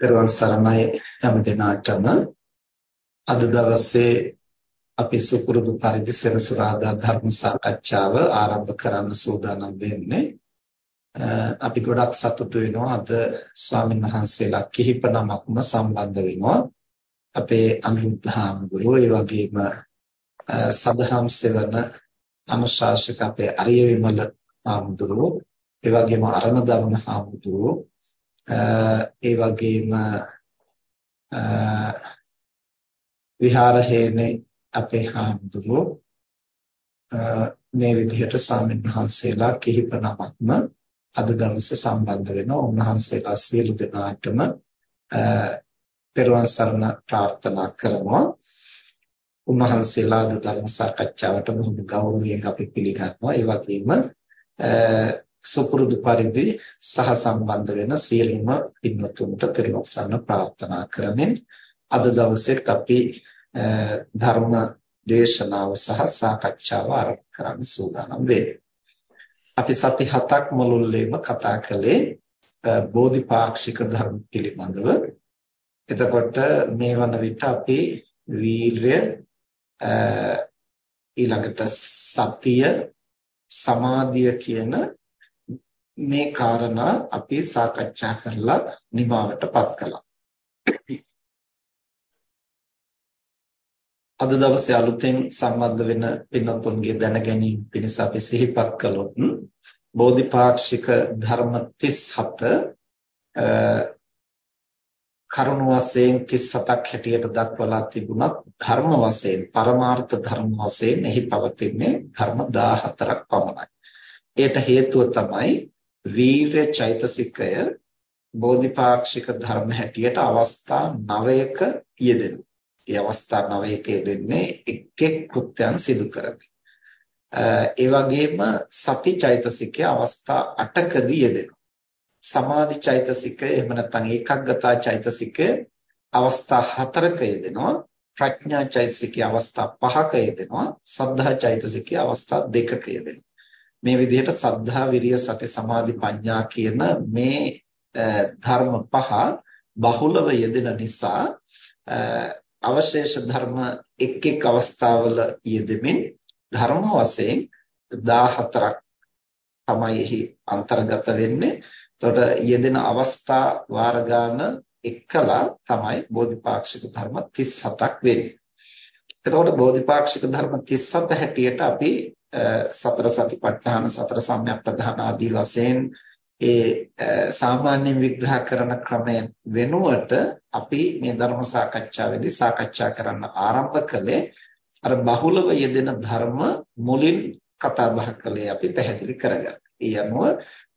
පෙරවන් සරණයි හැම දිනාටම. අද දවසේ අපි සුපුරුදු පරිදි සෙනසුරාදා ධර්ම සාකච්ඡාව ආරම්භ කරන්න සූදානම් වෙන්නේ. අපි ගොඩක් සතුටු වෙනවා. අද ස්වාමීන් වහන්සේලා කිහිප නමක්ම සම්බන්ධ වෙනවා. අපේ අනුරුද්ධ හාමුදුරුවෝ ඒ වගේම සදහම් සෙවන අනුශාසක අපේ අරිය විමල හාමුදුරුවෝ ඒ වගේම අරණ ධර්ම හාමුදුරුවෝ ඒ වගේම විහාරහේනේ අපේ හාමුදුරුවෝ මේ විදිහට ස්වාමීන් වහන්සේලා කිහිප නමක්ම අද දවසේ සම්බන්ධ වෙනවා. උන්වහන්සේලා සියලු දෙනාටම තෙරුවන් සරණ ප්‍රාර්ථනා කරනවා. උන්වහන්සේලා අද ධර්ම සාකච්ඡාවට බොහොම ගෞරවයෙන් අපි පිළිගන්නවා. ඒ වගේම සුපුරුදු පරිදි සහ සම්බන්ධ වෙන සියලුම පින්වතුන්ට පෙරවසන්න ප්‍රාර්ථනා කරමින් අද දවසේත් අපි ධර්ම දේශනාව සහ සාකච්ඡාව ආරම්භ කරන්න සූදානම් වෙන්නේ. අපි සති හතක් මුළුල්ලේම කතා කළේ බෝධිපාක්ෂික ධර්ම පිළිබඳව. එතකොට මේ වන විට අපි වීරය ඊළඟට සතිය සමාධිය කියන මේ කාරණා අපි සාකච්ඡා කරලා නිමාවටපත් කළා. අද දවසේ අලුතෙන් සම්බන්ධ වෙන පින්වත්තුන්ගේ දැන ගැනීම පිණිස අපි සිහිපත් කළොත් බෝධිපාක්ෂික ධර්ම 37 කරුණ වශයෙන් 37ක් හැටියට දක්වලා තිබුණත් ධර්ම වශයෙන් පරමාර්ථ ධර්ම වශයෙන් එහි පවතින්නේ ධර්ම 14ක් පමණයි. ඒට හේතුව තමයි වීර්ය චෛතසිකය බෝධිපාක්ෂික ධර්ම හැටියට අවස්ථා 9ක යෙදෙනවා. ඒ අවස්ථා 9ක යෙදෙන්නේ එක් එක් කෘත්‍යයන් සිදු කරමින්. ඒ වගේම සති චෛතසිකය අවස්ථා 8කදී යෙදෙනවා. සමාධි චෛතසිකය එහෙම නැත්නම් ඒකග්ගතා චෛතසිකය අවස්ථා 4ක යෙදෙනවා. ප්‍රඥා චෛතසිකය අවස්ථා 5ක යෙදෙනවා. සද්ධා චෛතසිකය අවස්ථා 2ක යෙදෙනවා. මේ විදිහට සද්ධා විරිය සති සමාධි ප්‍රඥා කියන මේ ධර්ම පහ බහුලව යෙදෙන නිසා අවශේෂ ධර්ම එක් එක් අවස්ථාවල යෙදෙමින් ධර්ම වශයෙන් 14ක් තමයි එහි අන්තර්ගත වෙන්නේ. එතකොට යෙදෙන අවස්ථා වාර ගන්න එක්කලා තමයි බෝධිපාක්ෂික ධර්ම 37ක් වෙන්නේ. එතකොට බෝධිපාක්ෂික ධර්ම 37 හැටියට අපි සතර සතිපට්ඨාන සතර සම්‍යක් ප්‍රධාන ආදී වශයෙන් ඒ සාමාන්‍යයෙන් විග්‍රහ කරන ක්‍රමය වෙනුවට අපි මේ ධර්ම සාකච්ඡාවේදී සාකච්ඡා කරන්න ආරම්භ කළේ අර බහුලව යෙදෙන ධර්ම මුලින් කතා බහ කළේ අපි පැහැදිලි කරගන්න. ඒ අනුව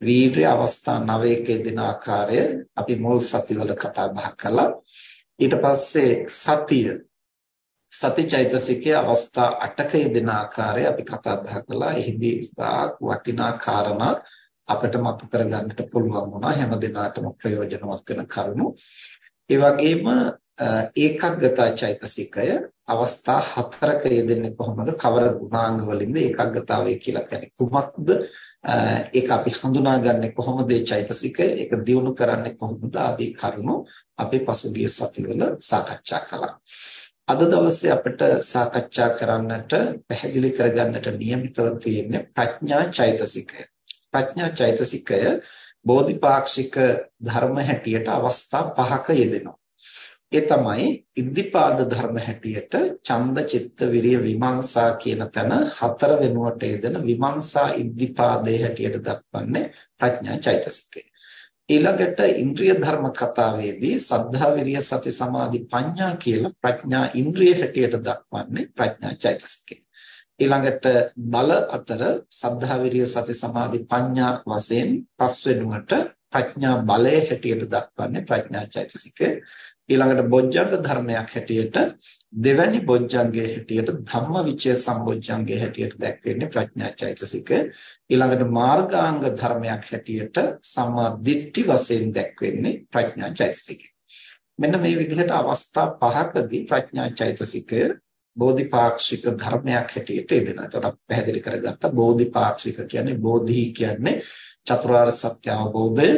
වීර්ය අවස්ථා 9ක යෙදෙන ආකාරය අපි මුල් සතිවල කතා බහ කළා. ඊට පස්සේ සතිය සතිචෛතසිකයේ අවස්ථා 8ක යෙදෙන ආකාරය අපි කතා බහ කළා. එහිදී වටිනා කාරණා අපිට මතු කරගන්නට පුළුවන් වුණා හැම දිනාටම ප්‍රයෝජනවත් වෙන කරුණු. ඒ වගේම ඒකග්ගතා චෛතසිකය අවස්ථා හතරක යෙදෙන්නේ කොහොමද? කවර ගුණාංග වලින්ද ඒකග්ගතාවය කියලා කියන්නේ කුමක්ද? ඒක අපි හඳුනාගන්නේ කොහොමද මේ චෛතසිකය? ඒක දියුණු කරන්නේ කොහොමද? ආදී කරුණු අපි පසුගිය සතිවල සාකච්ඡා කළා. අද දවසේ අපිට සාකච්ඡා කරන්නට පැහැදිලි කරගන්නට නියමිතව තියෙන්නේ ප්‍රඥා චෛතසිකය. ප්‍රඥා චෛතසිකය බෝධිපාක්ෂික ධර්ම හැටියට අවස්ථා පහක යෙදෙනවා. ඒ තමයි ඉද්ධිපාද ධර්ම හැටියට ඡන්ද චිත්ත විරිය විමර්ශා කියන තැන හතර වෙනුවට යෙදෙන විමර්ශා ඉද්ධිපාදයේ හැටියට දක්වන්නේ ප්‍රඥා චෛතසිකය. ඊළඟට ඉන්ද්‍රිය ධර්ම කතාවේදී සද්ධා විරිය සති සමාධි ප්‍රඥා කියලා ප්‍රඥා ඉන්ද්‍රිය හැටියට දක්වන්නේ ප්‍රඥා චෛතසිකය. ඊළඟට බල අතර සද්ධා විරිය සති සමාධි ප්‍රඥා වශයෙන් පස් වෙනුවට ප්‍රඥා බලය හැටියට දක්වන්නේ ප්‍රඥා චෛතසිකය. ඊළඟට බොජ්ජංග ධර්මයක් හැටියට දෙවැනි බොජ්ජංගයේ හැටියට ධම්මවිචය සම්බොජ්ජංගයේ හැටියට දැක්වෙන්නේ ප්‍රඥා චෛතසිකය. ඊළඟට මාර්ගාංග ධර්මයක් හැටියට සම්මා දිට්ඨි වශයෙන් දැක්වෙන්නේ ප්‍රඥා චෛතසිකය. මෙන්න මේ විදිහට අවස්ථා පහකදී ප්‍රඥා චෛතසිකය බෝධිපාක්ෂික ධර්මයක් හැටියට එදෙනවා. එතකොට අපි පැහැදිලි කරගත්තා බෝධිපාක්ෂික කියන්නේ බෝධි කියන්නේ චතුරාර්ය සත්‍ය අවබෝධය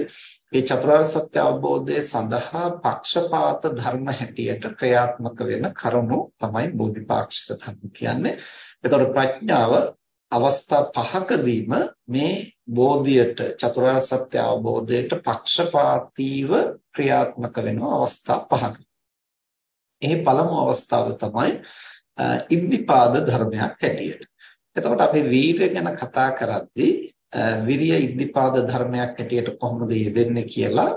මේ චතුරාර්ය සත්‍ය අවබෝධය සඳහා පක්ෂපාත ධර්ම හැටියට ක්‍රියාත්මක වෙන කරුණු තමයි බෝධිපාක්ෂික ධර්ම කියන්නේ. එතකොට ප්‍රඥාව අවස්ථා පහකදීම මේ බෝධියට චතුරාර්ය සත්‍ය අවබෝධයට පක්ෂපාතීව ක්‍රියාත්මක වෙන අවස්ථා පහක. එහි පළමු අවස්ථාව තමයි ඉද්ධිපාද ධර්මයක් හැටියට. එතකොට අපි වීරය ගැන කතා කරද්දී විරිය ඉද්ධිපාද ධර්මයක් හැටියට කොහොමද යෙදෙන්නේ කියලා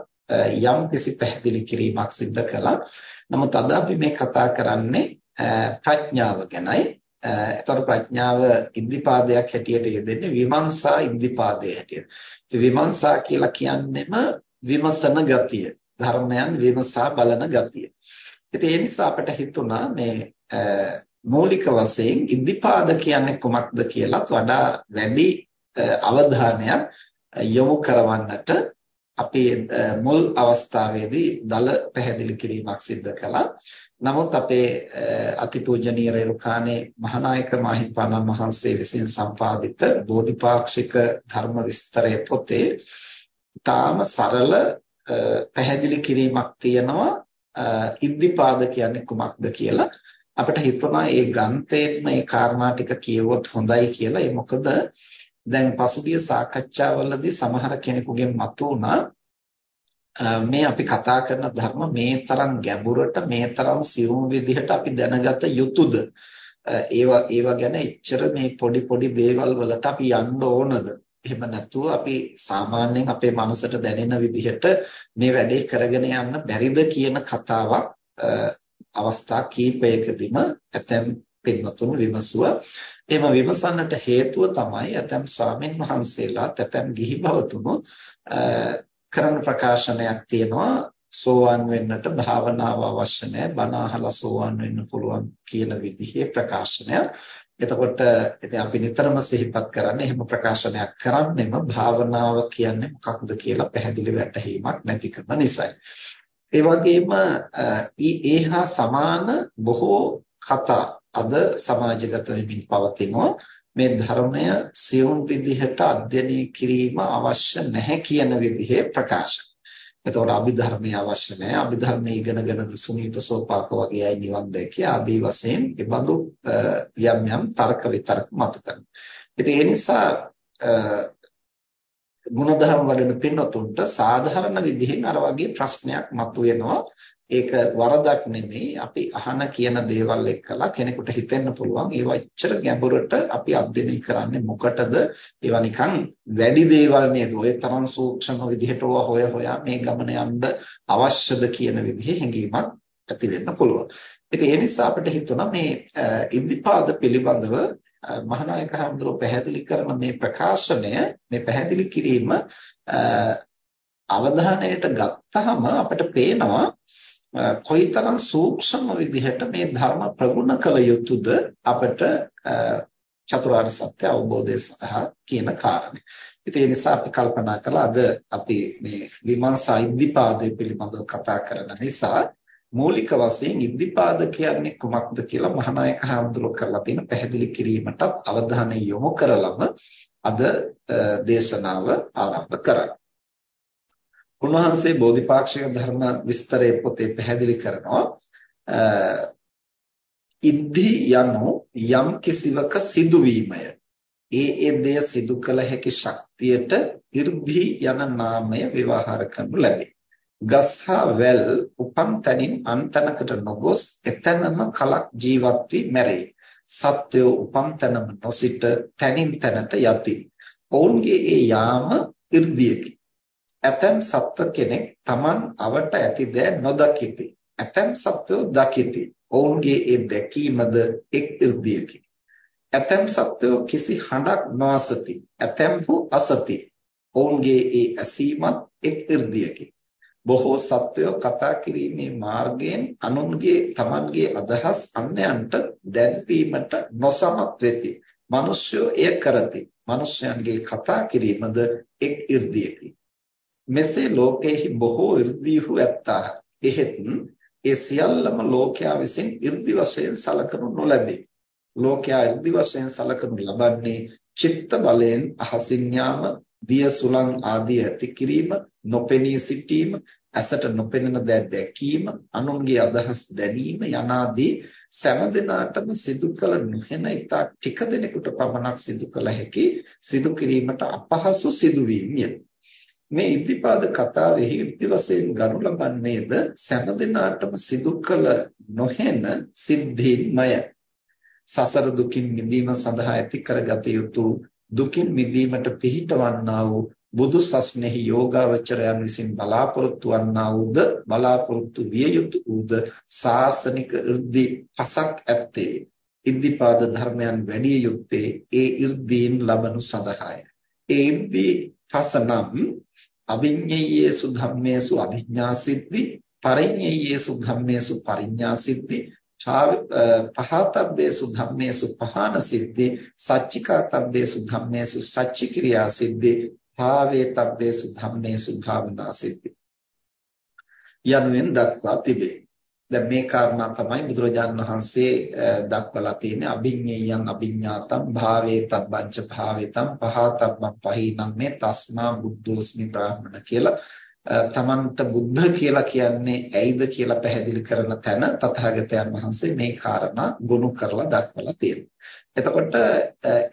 යම් කිසි පැහැදිලි කිරීමක් සිදු කළා. නමුත් අද අපි මේ කතා කරන්නේ ප්‍රඥාව ගැනයි. එතකොට ප්‍රඥාව ඉද්ධිපාදයක් හැටියට යෙදෙන්නේ විමර්ශා ඉද්ධිපාදය හැටියට. ඉතින් විමර්ශා කියලා කියන්නේම විමසන ගතිය. ධර්මයන් විමසා බලන ගතිය. ඉතින් ඒ නිසා අපිට හිතුණා මේ මූලික වශයෙන් ඉද්ධිපාද කියන්නේ කොමක්ද කියලාත් වඩා වැඩි අවධානයක් යොමු කරවන්නට අපි මුල් අවස්ථාවේදී දල පැහැදිලි කිරීමක් සිදු කළා. නමුත් අපේ අතිපූජනීය රේරුකාණේ මහානායක මාහිමිපාණන් වහන්සේ විසින් සම්පාදිත බෝධිපාක්ෂික ධර්ම විස්තරය පොතේ තාම සරල පැහැදිලි කිරීමක් තියෙනවා ඉද්ධිපාද කියන්නේ කුමක්ද කියලා අපිට හිතුණා මේ ග්‍රන්ථයෙන්ම මේ කාරණා ටික කියවුවොත් හොඳයි කියලා. ඒ මොකද දැන් පසුගිය සාකච්ඡාවලදී සමහර කෙනෙකුගෙන් මතුවුණා මේ අපි කතා කරන ධර්ම මේ තරම් ගැඹුරට මේ තරම් සියුම් විදිහට අපි දැනගත යුතුද? ඒවා ඒවා ගැන එච්චර මේ පොඩි පොඩි දේවල් වලට අපි යන්න ඕනද? එහෙම නැතුව අපි සාමාන්‍යයෙන් අපේ මනසට දැනෙන විදිහට මේ වැඩේ කරගෙන යන්න බැරිද කියන කතාවක් අවස්ථා කීපයකදීම ඇතැම් පින්වතුන් විමසුවා. එහෙම විමසන්නට හේතුව තමයි ඇතැම් ස්වාමින් වහන්සේලා ඇතැම් ගිහි භවතුනොත් කරන ප්‍රකාශනයක් තියෙනවා සෝවන් වෙන්නට භාවනාව අවශ්‍ය නැහැ බණ අහලා සෝවන් වෙන්න පුළුවන් කියන විදිහේ ප්‍රකාශනයක්. එතකොට ඉතින් අපි නිතරම සිහිපත් කරන්නේ එහෙම ප්‍රකාශනයක් කරන්නෙම භාවනාව කියන්නේ මොකක්ද කියලා පැහැදිලි වැටහීමක් නැතිකම නිසායි. ඒ වගේම ඒහා සමාන බොහෝ කතා අද සමාජගත වෙමින් පවතිනවා මේ ධර්මය සියුම් විදිහට අධ්‍යයනය කිරීම අවශ්‍ය නැහැ කියන විදිහේ ප්‍රකාශන. එතකොට අභිධර්මය අවශ්‍ය නැහැ. අභිධර්මය ඉගෙනගෙනද සුනීත සෝපාක වගේ අය නිවන් දැකිය ආදී වශයෙන් ඒ බඳු යම් යම් තර්ක විතර්ක මත කරනවා. ඉතින් ඒ නිසා ಗುಣධර්ම වඩන පින්නතුන්ට සාධාරණ විදිහෙන් අර වගේ ප්‍රශ්නයක් මතුවෙනවා. ඒක වරදක් නෙමෙයි. අපි අහන කියන දේවල් එක්කලා කෙනෙකුට හිතෙන්න පුළුවන් ඒවා එච්චර ගැඹුරට අපි අධ්‍යයනය කරන්නේ මොකටද? ඒවා නිකන් වැඩි දේවල් නේද? ඔය තරම් සූක්ෂම විදිහට හොය හොයා මේ ගමන යන්න අවශ්‍යද කියන විදිහේ හැඟීමක් ඇති වෙන්න පුළුවන්. ඉතින් ඒ නිසා අපිට හිතුණා මේ ඉද්ධිපාද පිළිබඳව මහානායක හඳුරෝ පැහැදිලි කරන මේ ප්‍රකාශනය මේ පැහැදිලි කිරීම අවධානයට ගත්තහම අපිට පේනවා කොයිතරම් සූක්ෂම විදිහට මේ ධර්ම ප්‍රගුණ කළ යුතුද අපිට චතුරාර්ය සත්‍ය අවබෝධය සඳහා කියන කාරණේ. ඉතින් ඒ නිසා අපි කල්පනා කළා අද අපි මේ විමර්ශා ඉද්ධිපාදයේ පිළිබඳව කතා කරන නිසා මූලික වශයෙන් ඉද්ධිපාද කියන්නේ කුමක්ද කියලා මහානායක හඳුර කරලා තියෙන පැහැදිලි කිරීමටත් අවධානය යොමු කරලම අද දේශනාව ආරම්භ කරා. උන්වහන්සේ බෝධිපාක්ෂික ධර්ම විස්තරයේ පොතේ පැහැදිලි කරනවා ඉද්ධි යනු යම් කිසිවක සිදුවීමය. ඒ ඒ දෙය සිදු කළ හැකි ශක්තියට 이르ද්ධි යන නාමය ව්‍යවහාර කරනු ලැබේ. ගස් හා වැල් උපන් තැනින් අන්තනකට නොගොස් එතැනම කලක් ජීවත් වී මැරේ. සත්වෝ උපන් තැනම නොසිට තැනින් තැනට යති. ඔවුන්ගේ ඒ යාම irdiyeකි. ඇතම් සත්ව කෙනෙක් Taman අවට ඇති දෑ නොදකිති. ඇතම් සත්වෝ දකිති. ඔවුන්ගේ ඒ දැකීමද එක් irdiyeකි. ඇතම් සත්වෝ කිසි හඬක් නොඅසති. ඇතම් වූ අසති. ඔවුන්ගේ ඒ ඇසීමත් එක් irdiyeකි. බොහෝ සත්වයෝ කතා කිරීමේ මාර්ගයෙන් අනුන්ගේ තමන්ගේ අදහස් අන්‍යයන්ට දැන්වීමට නොසමත් වෙති. මිනිස්සුયો එය කරති. මිනිස්යන්ගේ කතා කිරීමද එක් irdiyeකි. මෙසේ ලෝකෙහි බොහෝ irdihu ඇත්තා. එහෙත් ඒ සියල්ලම ලෝකයා විසින් irdi වශයෙන් සලකනු නොලැබේ. ලෝකයා irdi වශයෙන් සලකනු ලබන්නේ චිත්ත බලයෙන් අහසින් යාම දිය සුලං ආදී ඇති කිරීම නොපෙනී සිටීම ඇසට නොපෙනෙන දෑ දැකීම අනුන්ගේ අදහස් දැනීම යනාදී සෑම දිනාටම සිදු කළ නොහැන ඉතා ටික දෙනෙකුට පමණක් සිදු කළ හැකි සිදු කිරීමට අපහසු සිදුවීම්ය මේ ඉද්ධිපාද කතාවෙහි ඉද්ධි වශයෙන් ගනු ලබන්නේද සෑම දිනාටම සිදු කළ නොහැන සිද්ධීන්මය. සසර දුකින් මිදීම සඳහා ඇති කරගත යුතු දුකින් මිදීමට පිහිටවන්නා වූ බුදු සස්නෙහි යෝගාවචරයන් විසින් බලාපොරොත්තු වන්නා වූද බලාපොරොත්තු විය යුතු වූද සාසනික irdi පසක් ඇත්තේ. ඉද්ධිපාද ධර්මයන් වැඩි යුත්තේ ඒ irdiin ලබනු සඳහාය. ඒ irdi පසනම් අභිඤ්ඤයේසු ධම්මේසු අභිඥා සිද්ධි පරිඤ්ඤයේසු ධම්මේසු පරිඥා සිද්ධි පහතබ්බේසු ධම්මේසු පහන සිද්ධි සච්චිකාතබ්බේසු ධම්මේසු සච්චික්‍රියා සිද්ධි භාවේතබ්බේසු ධම්මේසු භාවනා සිද්ධි යනුවෙන් දක්වා තිබේ. දැන් මේ කාරණා තමයි බුදුරජාණන් වහන්සේ දක්වලා තියෙන්නේ අභිඤ්ඤයයන් අභිඤ්ඤාතම් භාවේතබ්බංච භාවේතම් පහතබ්බං පහිනම් මේ තස්මා බුද්ධෝස්මි බ්‍රාහ්මණ කියලා තමන්ට බුද්ධ කියලා කියන්නේ ඇයිද කියලා පැහැදිලි කරන තැන තථාගතයන් වහන්සේ මේ කාරණා ගොනු කරලා දක්වලා තියෙනවා. එතකොට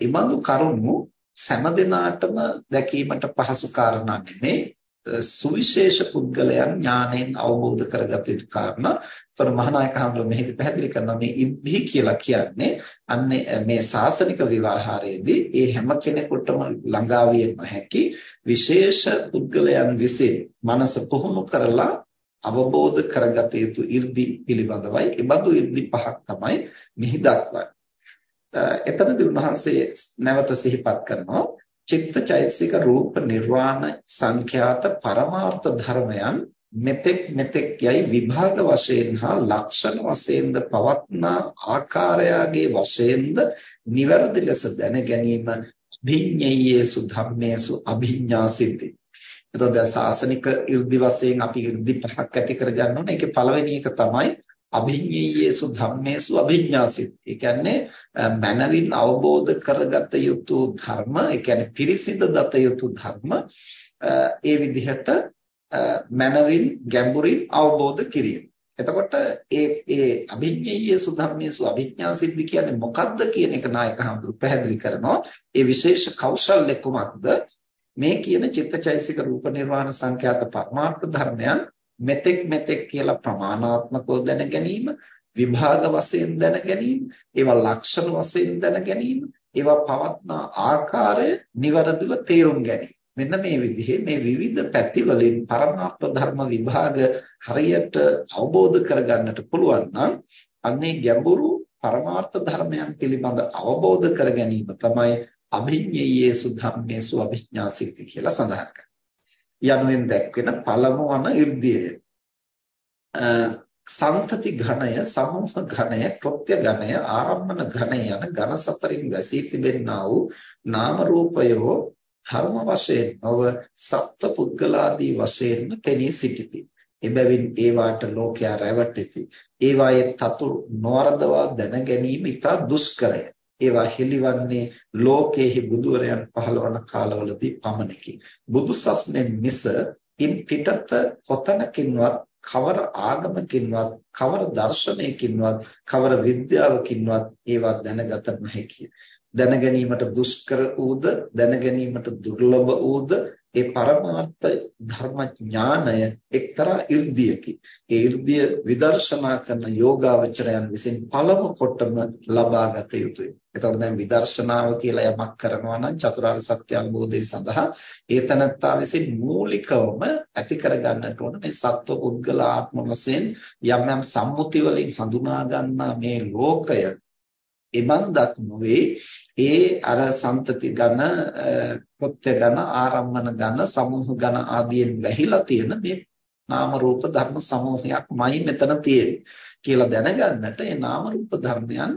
ඊමඳු කරුණු සෑම දිනාටම දැකීමට පහසු කාරණා නෙමෙයි සුවිශේෂ පුද්ගලයන් ඥාණයෙන් අවබෝධ කරගත යුතු කාරණා. ඒතර මහානායක හඳුන් මෙහිදී පැහැදිලි කරනවා මේ ඉබ්බි කියලා කියන්නේ අන්නේ මේ සාසනික විවාහාරයේදී ඒ හැම කෙනෙකුටම ළඟා හැකි විශේෂ පුද්ගලයන් විසින් මනස පුහුණු කරලා අවබෝධ කරගත යුතු 이르දි පිළිබඳවයි. ඒ බඳු 이르දි පහක් තමයි මෙහි දක්වන්නේ. එතනදී උන්වහන්සේ නැවත සිහිපත් කරනවා චිත්තචෛතසික රූප නිර්වාණ සංඛ්‍යාත පරමාර්ථ ධර්මයන් මෙතෙක් මෙතෙක් යයි විභාග වශයෙන් හා ලක්ෂණ වශයෙන්ද පවත්නා ආකාරයගේ වශයෙන්ද නිවැරදි ලෙස දැන ගැනීම භිඤ්ඤයේසු ධම්මේසු අභිඤ්ඤා සිද්ධි. එතකොට දැන් සාසනික 이르දි වශයෙන් අපි 이르දි පහක් ඇති කර ගන්න ඕනේ. ඒකේ පළවෙනි එක තමයි අභිඤ්ඤේයේසු ධම්මේසු අභිඥාසිත. ඒ කියන්නේ මනරින් අවබෝධ කරගත යුතු ධර්ම, ඒ කියන්නේ පිරිසිඳ දත යුතු ධර්ම ඒ විදිහට මනරින් ගැඹුරින් අවබෝධ කිරීම. එතකොට ඒ ඒ අභිඤ්ඤේයේසු ධම්මේසු අභිඥාසිත කියන්නේ මොකක්ද කියන එක නායක හඳුරු පැහැදිලි කරනවා. ඒ විශේෂ කෞශල්‍ය කුමක්ද? මේ කියන චිත්තචෛසික රූප නිර්වාණ සංඛ්‍යාත පරමාර්ථ ධර්මයන් මෙතෙක් මෙතෙක් කියලා ප්‍රමාණාත්මකව දැන ගැනීම විභාග වශයෙන් දැන ගැනීම ඒවා ලක්ෂණ වශයෙන් දැන ගැනීම ඒවා පවත්නා ආකාරය નિවරදිව තේරුම් ගැනීම. මෙන්න මේ විදිහේ මේ විවිධ පැති වලින් පරමාර්ථ ධර්ම විභාග හරියට අවබෝධ කරගන්නට පුළුවන් නම් අන්නේ ගැඹුරු පරමාර්ථ ධර්මයන් පිළිබඳ අවබෝධ කර ගැනීම තමයි අභිඤ්ඤයේසු ධම්මේසු අභිඥාසිත කියලා සඳහන් කරන්නේ. යනුවෙන් දැක්වෙන පළමු වන 이르දියය. සන්තති ඝණය, සමූහ ඝණය, කෘත්‍ය ඝණය, ආරම්මන ඝණය යන ඝන සතරින් වැසී තිබෙන්නා වූ නාම රූපයෝ ධර්ම වශයෙන් නොව සත්ත්ව පුද්ගලාදී වශයෙන් පෙනී සිටිති. එබැවින් ඒවාට ලෝකයා රැවටෙති. ඒවායේ තතු නොවරදවා දැන ගැනීම ඉතා දුෂ්කරය. ඒවා හෙළිවන්නේ ලෝකයේහි බුදුරයන් පහළවන කාලවලදී පමණකි. බුදු සසුනේ මිස ඉන් පිටත කොතනකින්වත් කවර ආගමකින්වත් කවර දර්ශනයකින්වත් කවර විද්‍යාවකින්වත් ඒවා දැනගත නොහැකිය. දැනගැනීමට දුෂ්කර ඌද දැනගැනීමට දුර්ලභ ඌද ඒ පරමාර්ථ ධර්ම ඥානය එක්තරා irdiyaකි. ඒ irdiya විදර්ශනා කරන යෝගාවචරයන් විසින් පළමු කොටම ලබාගත යුතුය. එතකොට දැන් විදර්ශනාව කියලා යමක් කරනවා නම් චතුරාර්ය සත්‍ය අවබෝධය සඳහා ඒ තනත්තා විසින් මූලිකවම ඇති කරගන්නට ඕන මේ සත්ව පුද්ගල ආත්ම වශයෙන් යම් යම් සම්මුති වලින් හඳුනා ගන්නා මේ ලෝකය. එබන්දක් නොවේ. ඒ අර සම්තති ඝන කොත්‍ය ඝන ආරම්මන ඝන සමූහ ඝන ආදියෙන් වැහිලා තියෙන මේ නාම රූප ධර්ම සමූහයක්මයි මෙතන තියෙන්නේ. කියලා දැනගන්නට ඒ නාම රූප ධර්මයන්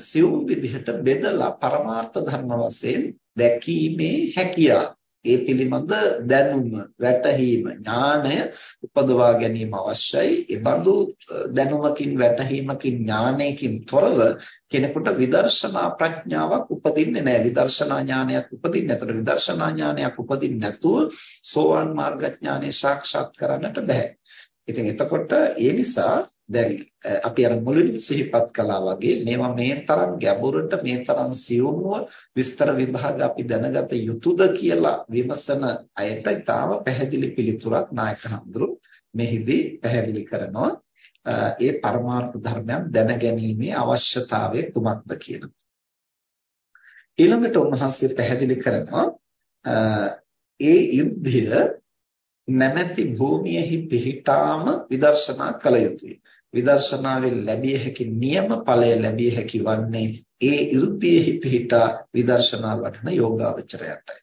සියුම් විදිහට බෙදලා පරමාර්ථ ධර්ම වශයෙන් දැකීමේ හැකියාව ඒ පිළිබඳ දැනුම, වැටහීම, ඥාණය උපදවා ගැනීම අවශ්‍යයි. ඒ බඳු දැනුමකින්, වැටහීමකින්, ඥානයකින් තොරව කෙනෙකුට විදර්ශනා ප්‍රඥාවක් උපදින්නේ නැහැ. විදර්ශනා ඥානයක් උපදින්නේ නැතර විදර්ශනා ඥානයක් උපදින්නේ නැතුව සෝවාන් මාර්ග ඥානෙ සාක්ෂාත් කරන්නට බෑ. ඉතින් එතකොට ඒ නිසා දැන් අපි අර මුලින් සිහිපත් කළා වගේ මේවා මේ තරම් ගැඹුරට මේ තරම් සියුම්ව විස්තර විභාග අපි දැනගත යුතුද කියලා විමසන අයට ඊටාම පැහැදිලි පිළිතුරක් නායක හඳුරු මෙහිදී පැහැදිලි කරනවා ඒ පරමාර්ථ ධර්මයන් දැනගැනීමේ අවශ්‍යතාවය කුමක්ද කියන ඊළඟට උන්වහන්සේ පැහැදිලි කරනවා ඒ යුද්ධය නැමැති භූමියෙහි පිහිටාම විදර්ශනා කළ යුතුය. විදර්ශනාවෙන් ලැබිය හැකි නියම ඵලය ලැබිය හැකි වන්නේ ඒ 이르දියෙහි පිහිටා විදර්ශනා වඩන යෝගාවචරයටයි.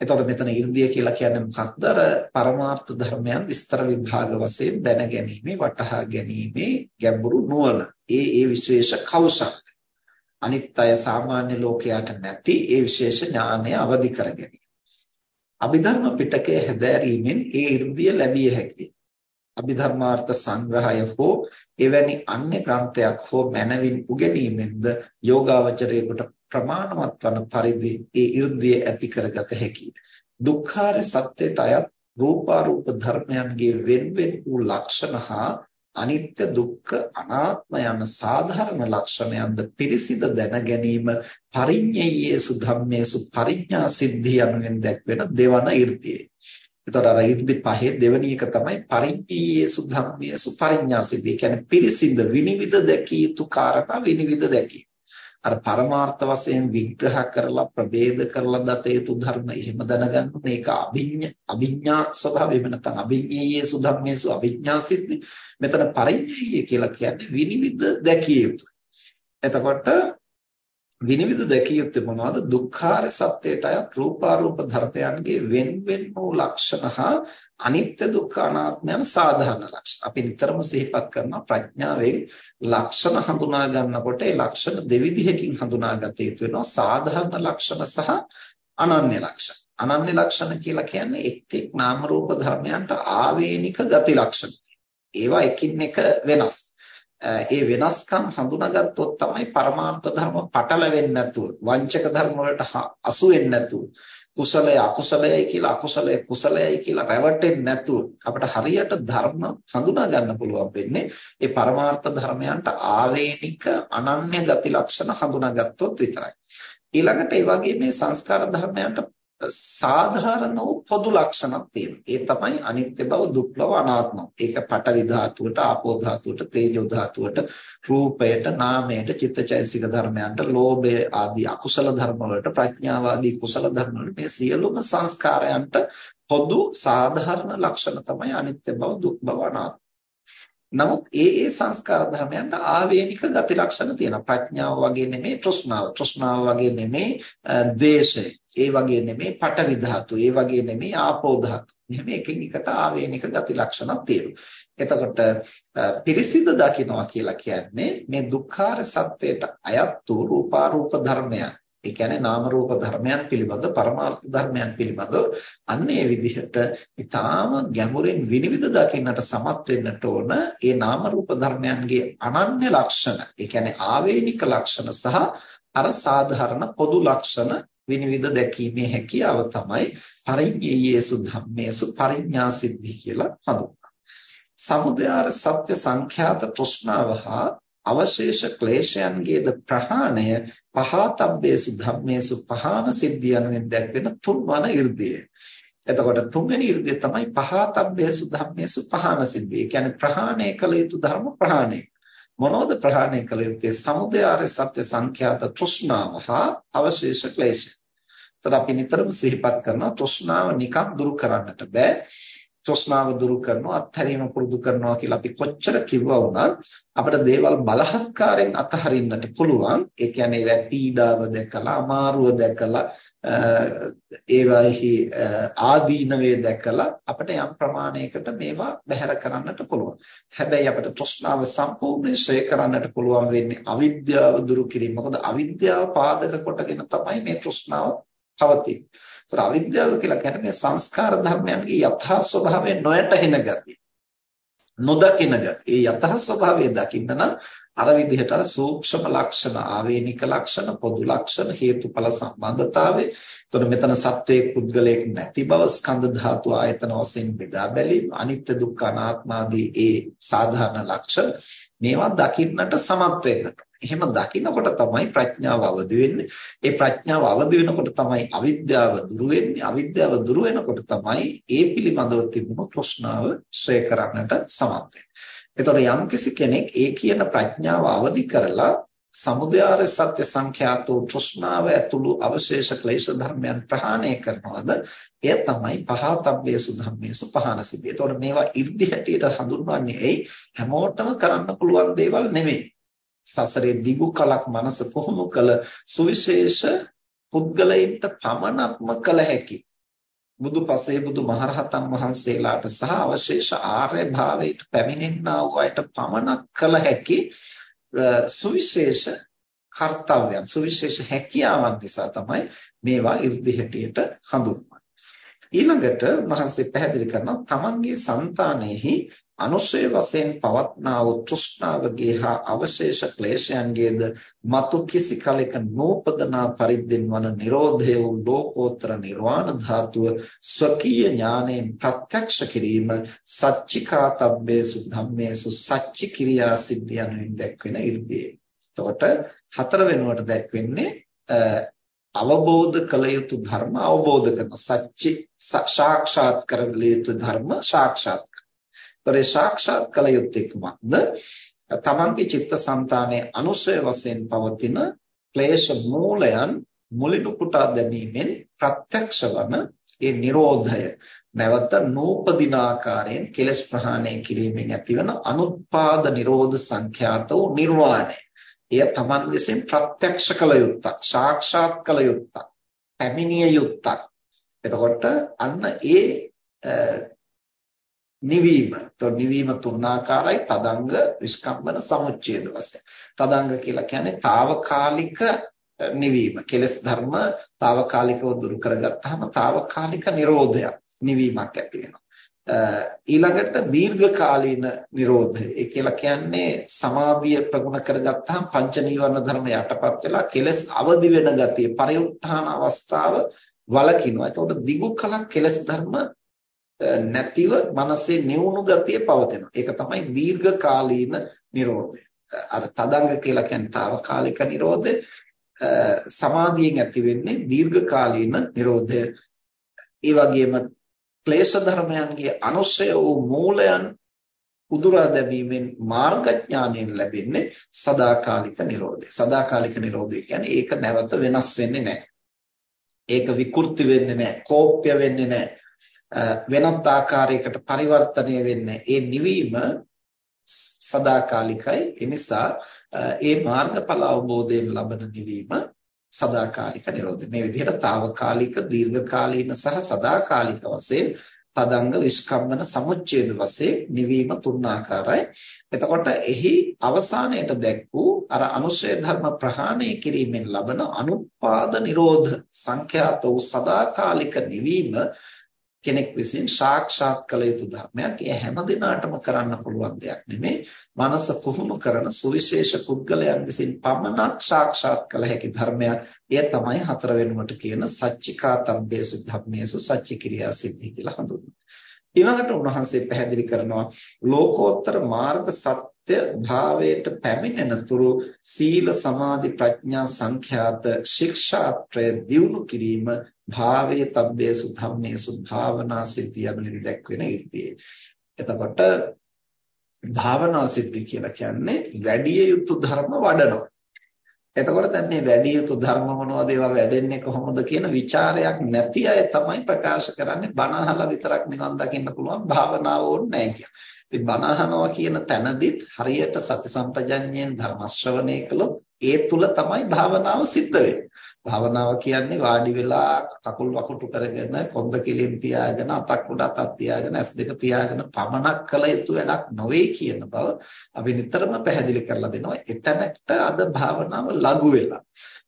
එතකොට මෙතන 이르දිය කියලා කියන්නේ මොකක්ද? අර පරමාර්ථ ධර්මයන් විස්තර විභාග වශයෙන් දැන ගැනීම, වටහා ගැනීම, ගැඹුරු නුවණ. ඒ ඒ විශේෂ කෞශල. අනිත් අය සාමාන්‍ය ලෝකයට නැති ඒ විශේෂ ඥානය අවදි කර ගැනීම. අභිධර්ම පිටකය හැදෑරීමෙන් ඒ 이르දිය ලැබිය හැකියි. අභිධර්මාර්ථ සංග්‍රහය හෝ එවැනි අන්‍ය ග්‍රන්ථයක් හෝ මනවින් උගැනීමෙන්ද යෝගාවචරයේකට ප්‍රමාණවත් වන පරිදි ඒ 이르දිය ඇති කරගත හැකියි. දුක්ඛාර සත්‍යයට අයත් රූපාරූප ධර්මයන්ගේ වෙන්වෙන් වූ ලක්ෂණ හා අනිත්‍ය දුක්ඛ අනාත්ම යන සාධාරණ ලක්ෂණයන්ද පිරිසිඳ දැන ගැනීම පරිඤ්ඤයේසු ධම්මේසු පරිඥා සිද්ධිය යනුවෙන් දැක්වෙන දෙවන 이르දියයි. එතකොට අර ඉර්ධි පහේ දෙවෙනි එක තමයි පරිපීයේසු ධම්මේසු පරිඥාසිදී. කියන්නේ පිරිසිඳ විනිවිද දැකිය යුතු කාරණා විනිවිද දැකීම. අර පරමාර්ථ වශයෙන් විග්‍රහ කරලා ප්‍රභේද කරලා දත යුතු ධර්ම එහෙම දැනගන්න ඕනේ. ඒක අභිඤ්ඤ අභිඤ්ඤා ස්වභාවය වෙනතන අභිඤ්ඤේයේසු ධම්මේසු අභිඥාසිද්දී. මෙතන පරිඤ්ඤය කියලා කියන්නේ විනිවිද දැකිය යුතු. එතකොට විනිවිද දැකිය යුත්තේ මොනවද? දුක්ඛාර සත්‍යයට අයත් රූපාරූප ධර්මයන්ගේ වෙන වෙන වූ ලක්ෂණ හා අනිත්‍ය දුක්ඛ අනාත්ම යන සාධාරණ ලක්ෂණ. අපි නිතරම සිහිපත් කරන ප්‍රඥාවෙන් ලක්ෂණ හඳුනා ගන්නකොට ඒ ලක්ෂණ දෙවිධයකින් හඳුනාගත යුතු වෙනවා. සාධාරණ ලක්ෂණ සහ අනන්‍ය ලක්ෂණ. අනන්‍ය ලක්ෂණ කියලා කියන්නේ එක් එක් නාම රූප ධර්මයන්ට ආවේනික ගති ලක්ෂණ. ඒවා එකින් එක වෙනස්. ඒ වෙනස්කම් හඳුනාගත්තොත් තමයි පරමාර්ථ ධර්ම පටලවෙන්නේ නැතුව වංචක ධර්ම වලට අසු වෙන්නේ නැතුව කුසලය අකුසලයයි කියලා අකුසලය කුසලයයි කියලා රැවටෙන්නේ නැතුව අපිට හරියට ධර්ම හඳුනා ගන්න පුළුවන් වෙන්නේ ඒ පරමාර්ථ ධර්මයන්ට ආවේනික අනන්‍ය ගති ලක්ෂණ හඳුනාගත්තොත් විතරයි. ඊළඟට ඒ වගේ මේ සංස්කාර ධර්මයන්ට සාධාරණ වූ පොදු ලක්ෂණක් තියෙනවා. ඒ තමයි අනිත්‍ය බව, දුක් බව, අනාත්ම. ඒක පඨවි ධාතුවට, ආපෝ ධාතුවට, තේජෝ ධාතුවට, රූපයට, නාමයට, චිත්තචෛසික ධර්මයන්ට, ලෝභය ආදී අකුසල ධර්ම වලට, ප්‍රඥාව ආදී කුසල ධර්ම වලට මේ සියලුම සංස්කාරයන්ට පොදු සාධාරණ ලක්ෂණ තමයි අනිත්‍ය බව, දුක් බව, අනාත්ම. නමුත් ඒ ඒ සංස්කාර ධර්මයන්ට ආවේනික ගති ලක්ෂණ තියෙනවා. ප්‍රඥාව වගේ නෙමෙයි තෘෂ්ණාව. තෘෂ්ණාව වගේ නෙමෙයි ද්වේෂය. ඒ වගේ නෙමෙයි පඨවි ධාතු. ඒ වගේ නෙමෙයි ආපෝ ධාතු. මෙහෙම එකින් එකට ආවේනික ගති ලක්ෂණක් තියෙනවා. එතකොට පිරිසිදු දකින්නවා කියලා කියන්නේ මේ දුක්ඛාර සත්‍යයට අයත් වූ රූපාරූප ධර්මයන් ඒ කියන්නේ නාම රූප ධර්මයන් පිළිබඳ පරමාර්ථ ධර්මයන් පිළිබඳ අන්න ඒ විදිහට ඊටාම ගැඹුරින් විනිවිද දකින්නට සමත් වෙන්නට ඕන ඒ නාම රූප ධර්මයන්ගේ අනන්‍ය ලක්ෂණ ඒ කියන්නේ ආවේනික ලක්ෂණ සහ අර සාධාරණ පොදු ලක්ෂණ විනිවිද දැකීමේ හැකියාව තමයි පරිඤ්ඤයේසු ධම්මේසු පරිඥා සිද්ධි කියලා හඳුන්වන්නේ. සමුදයාර සත්‍ය සංඛ්‍යාත තෘෂ්ණාව හා අවශේෂ ක්ලේශයන්ගේද ප්‍රහාණය පහතබ්බේසු ධම්මේසු පහාන සිද්ධියන්ෙන් දැක්වෙන තුන්වන 이르දිය. එතකොට තුන්වෙනි 이르දිය තමයි පහතබ්බේසු ධම්මේසු පහාන සිද්ධිය. කියන්නේ ප්‍රහාණය කළ යුතු ධර්ම ප්‍රහාණය. මොනවද ප්‍රහාණය කළ යුත්තේ? samudaya සත්‍ය සංඛ්‍යාත තෘෂ්ණාව හා අවශේෂ ක්ලේශය. එතකොට අපි නිතරම සිහිපත් කරනවා තෘෂ්ණාව නිකම් දුරු කරන්නට බෑ. තෘෂ්ණාව දුරු කරනවා අත්හැරීම පුරුදු කරනවා කියලා අපි කොච්චර කිව්වා වුණත් අපිට දේවල් බලහත්කාරයෙන් අතහරින්නට පුළුවන්. ඒ කියන්නේ ඒවා පීඩාව දැකලා අමාරුව දැකලා ඒවාෙහි ආදීනවේ දැකලා අපිට යම් ප්‍රමාණයකට මේවා බැහැර කරන්නට පුළුවන්. හැබැයි අපිට තෘෂ්ණාව සම්පූර්ණයෙන් ශ්‍රේ කරන්නට පුළුවන් වෙන්නේ අවිද්‍යාව දුරු කිරීම. මොකද අවිද්‍යාව පාදක කොටගෙන තමයි මේ තෘෂ්ණාව පවතින්නේ. ඒතර අවිද්‍යාව කියලා කියන්නේ මේ සංස්කාර ධර්මයන්ගේ යථා ස්වභාවය නොයටහෙන ගතිය. නොදකින ගතිය. ඒ යථා ස්වභාවය දකින්න නම් අර විදිහට අර සූක්ෂම ලක්ෂණ, ආවේනික ලක්ෂණ, පොදු ලක්ෂණ, හේතුඵල සම්බන්ධතාවය. එතකොට මෙතන සත්වයේ පුද්ගලයක් නැති බව, ස්කන්ධ ධාතු ආයතන වශයෙන් බෙදා බැලීම, අනිත්‍ය දුක්ඛ අනාත්ම ආදී ඒ සාධාරණ ලක්ෂණ මේවා දකින්නට සමත් වෙන්නට. එහෙම දකිනකොට තමයි ප්‍රඥාව අවදි වෙන්නේ. ඒ ප්‍රඥාව අවදි වෙනකොට තමයි අවිද්‍යාව දුරු වෙන්නේ. අවිද්‍යාව දුරු වෙනකොට තමයි ඒ පිළිබඳව තිබුණු තෘෂ්ණාව ශ්‍රේ කරන්නට සමත් වෙන්නේ. එතකොට යම්කිසි කෙනෙක් ඒ කියන ප්‍රඥාව අවදි කරලා සමුදයාර සත්‍ය සංඛ්‍යාතෝ තෘෂ්ණාව ඇතුළු අවශේෂ ක්ලේශ ධර්මයන් ප්‍රහාණය කරනවාද එය තමයි පහතබ්බේසු ධම්මේසු පහන සිද්ධිය. එතකොට මේවා 이르දි හැටියට හඳුන්වන්නේ ඇයි හැමෝටම කරන්න පුළුවන් දේවල් නෙමෙයි. සසරේ දිගු කලක් මනස කොහොම කළ සුවිශේෂ පුද්ගලයින්ට පමණක්ම කළ හැකි. බුදු පසේ බුදු මහරහතන් වහන්සේලාට සහ අවශේෂ ආර්ය භාවයට පැමිණෙන්නා වූ අයට පමණක් කළ හැකි සුවිශේෂ කාර්යයන් සුවිශේෂ හැකියාවන් නිසා තමයි මේවා 이르දි හැටියට හඳුන්වන්නේ. ඊළඟට මහන්සේ පැහැදිලි කරනවා තමන්ගේ సంతානෙහි අනුශය වශයෙන් පවත්නා වූ තෘෂ්ණාවගේ හා අවශේෂ ක්ලේශයන්ගේද මතු කිසි කලෙක නූපදනා පරිද්දෙන් වන Nirodhe වූ ලෝකෝත්තර නිර්වාණ ධාතුව ස්වකීය ඥාණයෙන් ප්‍රත්‍යක්ෂ කිරීම සච්චිකාතබ්බේසු ධම්මේසු සච්චි ක්‍රියා සිද්ධියන්ෙන් දැක්වෙන ඉර්ධියේ. එතකොට හතර වෙනුවට දැක්වෙන්නේ අවබෝධ කළ යුතු ධර්ම අවබෝධ කරන සච්චි සාක්ෂාත් කරගල යුතු ධර්ම සාක්ෂාත් ඒතරේ සාක්ෂාත් කළ යුත්තේ කුමක්ද? තමන්ගේ චිත්තසංතානයේ අනුසය වශයෙන් පවතින ක්ලේශ මූලයන් මුලිනු කුටා දැමීමෙන් ප්‍රත්‍යක්ෂ වන ඒ Nirodhaය නැවත නූපදින ආකාරයෙන් කෙලස් ප්‍රහාණය කිරීමෙන් ඇතිවන අනුත්පාද නිරෝධ සංඛ්‍යාත වූ නිර්වාණය. එය තමන් විසින් ප්‍රත්‍යක්ෂ කළ යුත්තක්, සාක්ෂාත් කළ යුත්තක්, පැමිණිය යුත්තක්. එතකොට අන්න ඒ නිවීම. එතකොට නිවීම තුන් ආකාරයි තදංග විස්කම්බන සමුච්ඡේද වශයෙන්. තදංග කියලා කියන්නේ తాවකාලික නිවීම. කෙලස් ධර්ම తాවකාලිකව දුරු කරගත්තාම తాවකාලික නිරෝධයක් නිවීමක් ඇති වෙනවා. ඊළඟට දීර්ඝකාලීන නිරෝධය. ඒ කියලා කියන්නේ සමාධිය ප්‍රගුණ කරගත්තාම පංච නීවරණ ධර්ම යටපත් වෙලා කෙලස් අවදි වෙන ගතිය, පරිඋත්ථාන අවස්ථාව වලකිනවා. එතකොට දිගු කලක් කෙලස් ධර්ම නැතිව මනසේ නිවුණු ගතිය පවතිනවා. ඒක තමයි දීර්ඝ කාලීන නිරෝධය. අර තදංග කියලා කියන්නේ తాවකාලික නිරෝධය. සමාධියෙන් ඇති වෙන්නේ දීර්ඝ කාලීන නිරෝධය. ඒ වගේම ක්ලේශ ධර්මයන්ගේ අනුශය වූ මූලයන් උදුරා දැමීමෙන් මාර්ගඥාණයෙන් ලැබෙන්නේ සදාකාලික නිරෝධය. සදාකාලික නිරෝධය කියන්නේ ඒක නැවත වෙනස් වෙන්නේ නැහැ. ඒක විකෘති වෙන්නේ නැහැ. කෝප්‍ය වෙන්නේ නැහැ. වෙනත් ආකාරයකට පරිවර්තනය වෙන්නේ. ඒ නිවීම සදාකාලිකයි. ඒ නිසා ඒ මාර්ගඵල අවබෝධයෙන් ලබන නිවීම සදාකාලික නිරෝධය. මේ විදිහට తాවකාලික දීර්ඝකාලීන සහ සදාකාලික වශයෙන් තදංග විස්කම්මන සමුච්ඡේද වශයෙන් නිවීම තුන් ආකාරයි. එතකොට එහි අවසානයේට දැක් වූ අර අනුශය ධර්ම ප්‍රහාණය කිරීමෙන් ලබන අනුපාද නිරෝධ සංඛ්‍යාත වූ සදාකාලික නිවීම කෙනෙක් විසින් සාක්ෂාත් කළ යුතු ධර්මයක්. ඒ හැම දිනාටම කරන්න පුළුවන් දෙයක් නෙමෙයි. මනස පුහුණු කරන සුවිශේෂ පුද්ගලයන් විසින් පමණක් සාක්ෂාත් කළ හැකි ධර්මයක්. එය තමයි හතර වෙනුවට කියන සච්චිකාතබ්බේසු ධම්මේසු සච්චි ක්‍රියා සිද්ධි කියලා හඳුන්වන්නේ. ඊළඟට උන්වහන්සේ පැහැදිලි කරනවා ලෝකෝත්තර මාර්ග සත්‍ය භාවයට පැමිණෙන තුරු සීල සමාධි ප්‍රඥා සංඛ්‍යාත ශික්ෂාත්‍රය දියුණු කිරීම භාවයේ තබ්බේසු ධම්මේසු භාවනා සිද්ධිය යනුවෙන් දැක්වෙන ඉර්ධියේ. එතකොට භාවනා සිද්ධි කියලා කියන්නේ වැඩි යුතු ධර්ම වඩනවා. එතකොට දැන් මේ වැඩි යුතු ධර්ම මොනවද ඒවා වැඩෙන්නේ කොහොමද කියන ਵਿਚාරයක් නැති අය තමයි ප්‍රකාශ කරන්නේ බණ අහලා විතරක් නිවන් දකින්න පුළුවන් භාවනාව ඕනේ නැහැ කියලා. ඉතින් බණ අහනවා කියන තැනදිත් හරියට සති සම්පජඤ්ඤයෙන් ධර්ම ශ්‍රවණය කළොත් ඒ තුල තමයි භාවනාව සිද්ධ වෙන්නේ. භාවනාව කියන්නේ වාඩි වෙලා කකුල් වකුටු කරගෙන කොන්ද කිලින් තියාගෙන අතක් උඩ අතක් තියාගෙන ඇස් දෙක පියාගෙන පමණක් කළ යුතු වැඩක් නොවේ කියන බව අපි නිතරම පැහැදිලි කරලා දෙනවා. එතනට අද භාවනාව ලඝු වෙලා.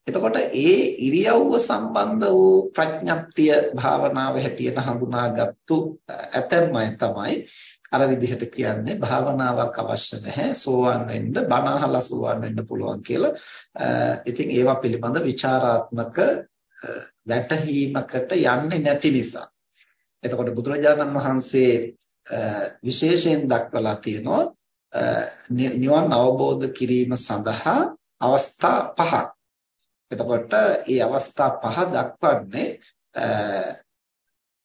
එතකොට ඒ ඉරියව්ව සම්බන්ධ වූ ප්‍රඥප්තිය භාවනාව හැටියට හඳුනාගත්තු ඇතැම් අය තමයි අර විදිහට කියන්නේ භාවනාවක් අවශ්‍ය නැහැ සෝවන් වෙන්න බණ අහලා සෝවන් වෙන්න පුළුවන් කියලා. ඉතින් ඒවා පිළිබඳ ਵਿਚਾਰාත්මක වැටහීමකට යන්නේ නැති නිසා. එතකොට බුදුරජාණන් වහන්සේ විශේෂයෙන් දක්වලා තියෙනවා නිවන් අවබෝධ කිරීම සඳහා අවස්ථා පහක්. එතකොට මේ අවස්ථා පහ දක්වන්නේ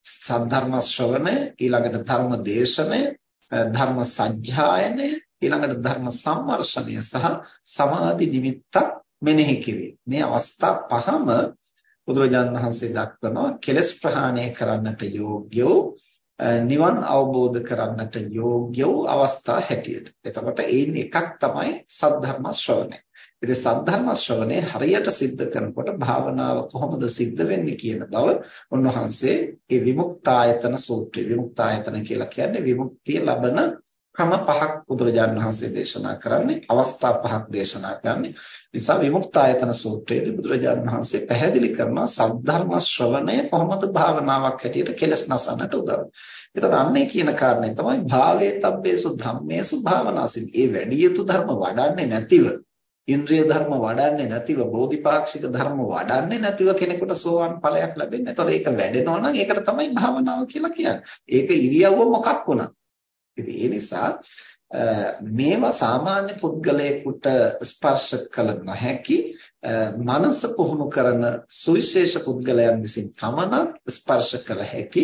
සද්ධර්ම ශ්‍රවණය ඊළඟට ධර්ම දේශනය ධර්ම සජ්ජායනය ඊළඟට ධර්ම සම්මර්ෂණය සහ සමාධි නිමිත්තක් මෙනෙහි කිරීම මේ අවස්ථා පහම බුදුරජාණන් වහන්සේ දක්වනවා කෙලස් ප්‍රහාණය කරන්නට යෝග්‍ය නිවන් අවබෝධ කරන්නට යෝග්‍ය අවස්ථා හැටියට. එතකොට ඒන් එකක් තමයි සද්ධර්ම ශ්‍රවණය. ඉතින් සද්ධර්ම ශ්‍රවණය හරියට සිද්ධ කරනකොට භාවනාව කොහොමද සිද්ධ වෙන්නේ කියන බව උන්වහන්සේ ඒ විමුක්තායතන සූත්‍රය විමුක්තායතන කියලා කියන්නේ විමුක්තිය ලබන ක්‍රම පහක් බුදුරජාණන් වහන්සේ දේශනා කරන්නේ අවස්ථා පහක් දේශනා කරන්නේ නිසා විමුක්තායතන සූත්‍රයේදී බුදුරජාණන් වහන්සේ පැහැදිලි කරනවා සද්ධර්ම ශ්‍රවණය කොහොමද භාවනාවක් හැටියට කෙලස් නසන්නට උදව්. ඒතර අන්නේ කියන කාරණේ තමයි භාවයේ තබ්බේසු ධම්මේසු භාවනාසින්. ඒ වැඩි යුතු ධර්ම වඩන්නේ නැතිව ඉන්ද්‍රිය ධර්ම වඩන්නේ නැතිව බෝධිපාක්ෂික ධර්ම වඩන්නේ නැතිව කෙනෙකුට සෝවන් ඵලයක් ලැබෙන්නේ. ඒතර ඒක වැඩෙනවා නම් ඒකට තමයි භාවනාව කියලා කියන්නේ. ඒක ඉරියව්ව මොකක් වුණා. ඉතින් ඒ නිසා මේවා සාමාන්‍ය පුද්ගලයෙකුට ස්පර්ශ කළ නොහැකි මනස පුහුණු කරන සුවිශේෂ පුද්ගලයන් විසින් තමනක් ස්පර්ශ කළ හැකි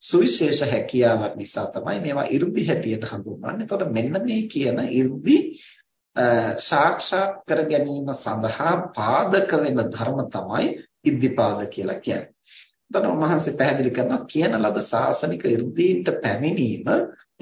සුවිශේෂ හැකියාවක් නිසා තමයි මේවා 이르දි හැටියට හඳුන්වන්නේ. එතකොට මෙන්න මේ කියන 이르දි සාක්ෂාත් කර ගැනීම සඳහා පාදක වෙන ධර්ම තමයි ඉද්ධිපාද කියලා කියන්නේ. එතන මහන්සේ පැහැදිලි කරනවා කියන ලද සාසනික irdiinට පැමිණීම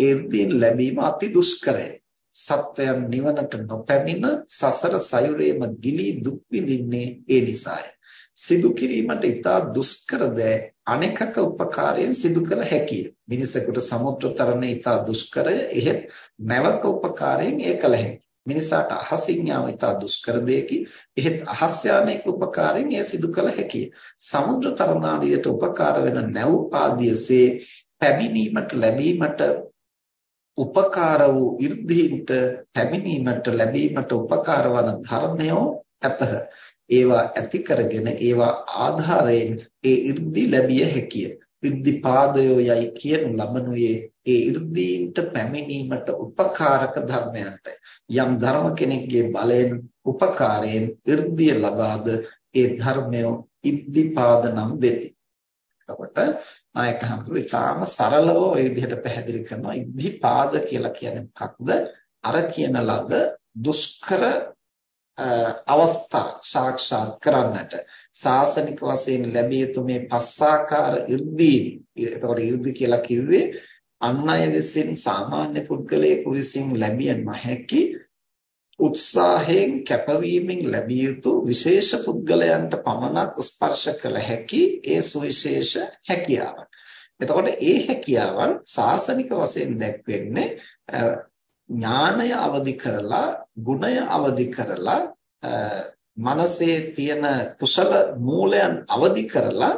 irdiin ලැබීම අති දුෂ්කරයි. සත්වයන් නිවනට නොපැමිණ සසර සයුරේම ගිලී දුක් විඳින්නේ ඒ නිසායි. සිදු කිරීමට ඉතා දුෂ්කර දෑ අනෙකක උපකාරයෙන් සිදු කළ හැකිය. මිනිසෙකුට සමුද්‍ර තරණය ඉතා දුෂ්කරය. එහෙත් නැවක උපකාරයෙන් එය කළ හැකිය. මිනිසාට අහසින් යාම ඉතා දුෂ්කර දෙයකි. එහෙත් අහස් යාමේක උපකාරයෙන් එය සිදු කළ හැකිය. සමුද්‍ර තරණාලියට උපකාර වෙන නැව් පාදියසේ පැමිණීමට ලැබීමට උපකාර වූ 이르දීන්ට පැමිණීමට ලැබීමට උපකාර වන ධර්මයෝ ඇතහ. ඒවා ඇති කරගෙන ඒවා ආධාරයෙන් ඒ 이르දි ලැබිය හැකිය. විද්ධිපාදයෝ යයි කියනු ලබනුයේ ඒ 이르දීන්ට පැමිණීමට උපකාරක ධර්මයන්ට යම් ධර්ම කෙනෙක්ගේ බලයෙන් උපකාරයෙන් 이르දිය ලබාද ඒ ධර්මය ඉද්ධිපාද නම් වෙති. එතකොට නායක හඳුරු ඉතාම සරලව ওই විදිහට පැහැදිලි කරනවා ඉද්ධිපාද කියලා කියන්නේ මොකක්ද? අර කියන ලද දුෂ්කර අවස්ථා සාක්ෂාත් කරන්නට සාසනික වශයෙන් ලැබිය යුතු මේ පස්සාකාර 이르දී එතකොට 이르දි කියලා කිව්වේ අන් අය විසින් සාමාන්‍ය පුද්ගලයෙකු විසින් ලැබිය නොහැකි උත්සාහයෙන් කැපවීමෙන් ලැබිය යුතු විශේෂ පුද්ගලයන්ට පමණක් ස්පර්ශ කළ හැකි ඒ සුවිශේෂ හැකියාවක්. එතකොට ඒ හැකියාවන් සාසනික වශයෙන් දැක්වෙන්නේ ඥානය අවදි කරලා ගුණය අවදි කරලා මනසේ තියෙන කුසල මූලයන් අවදි කරලා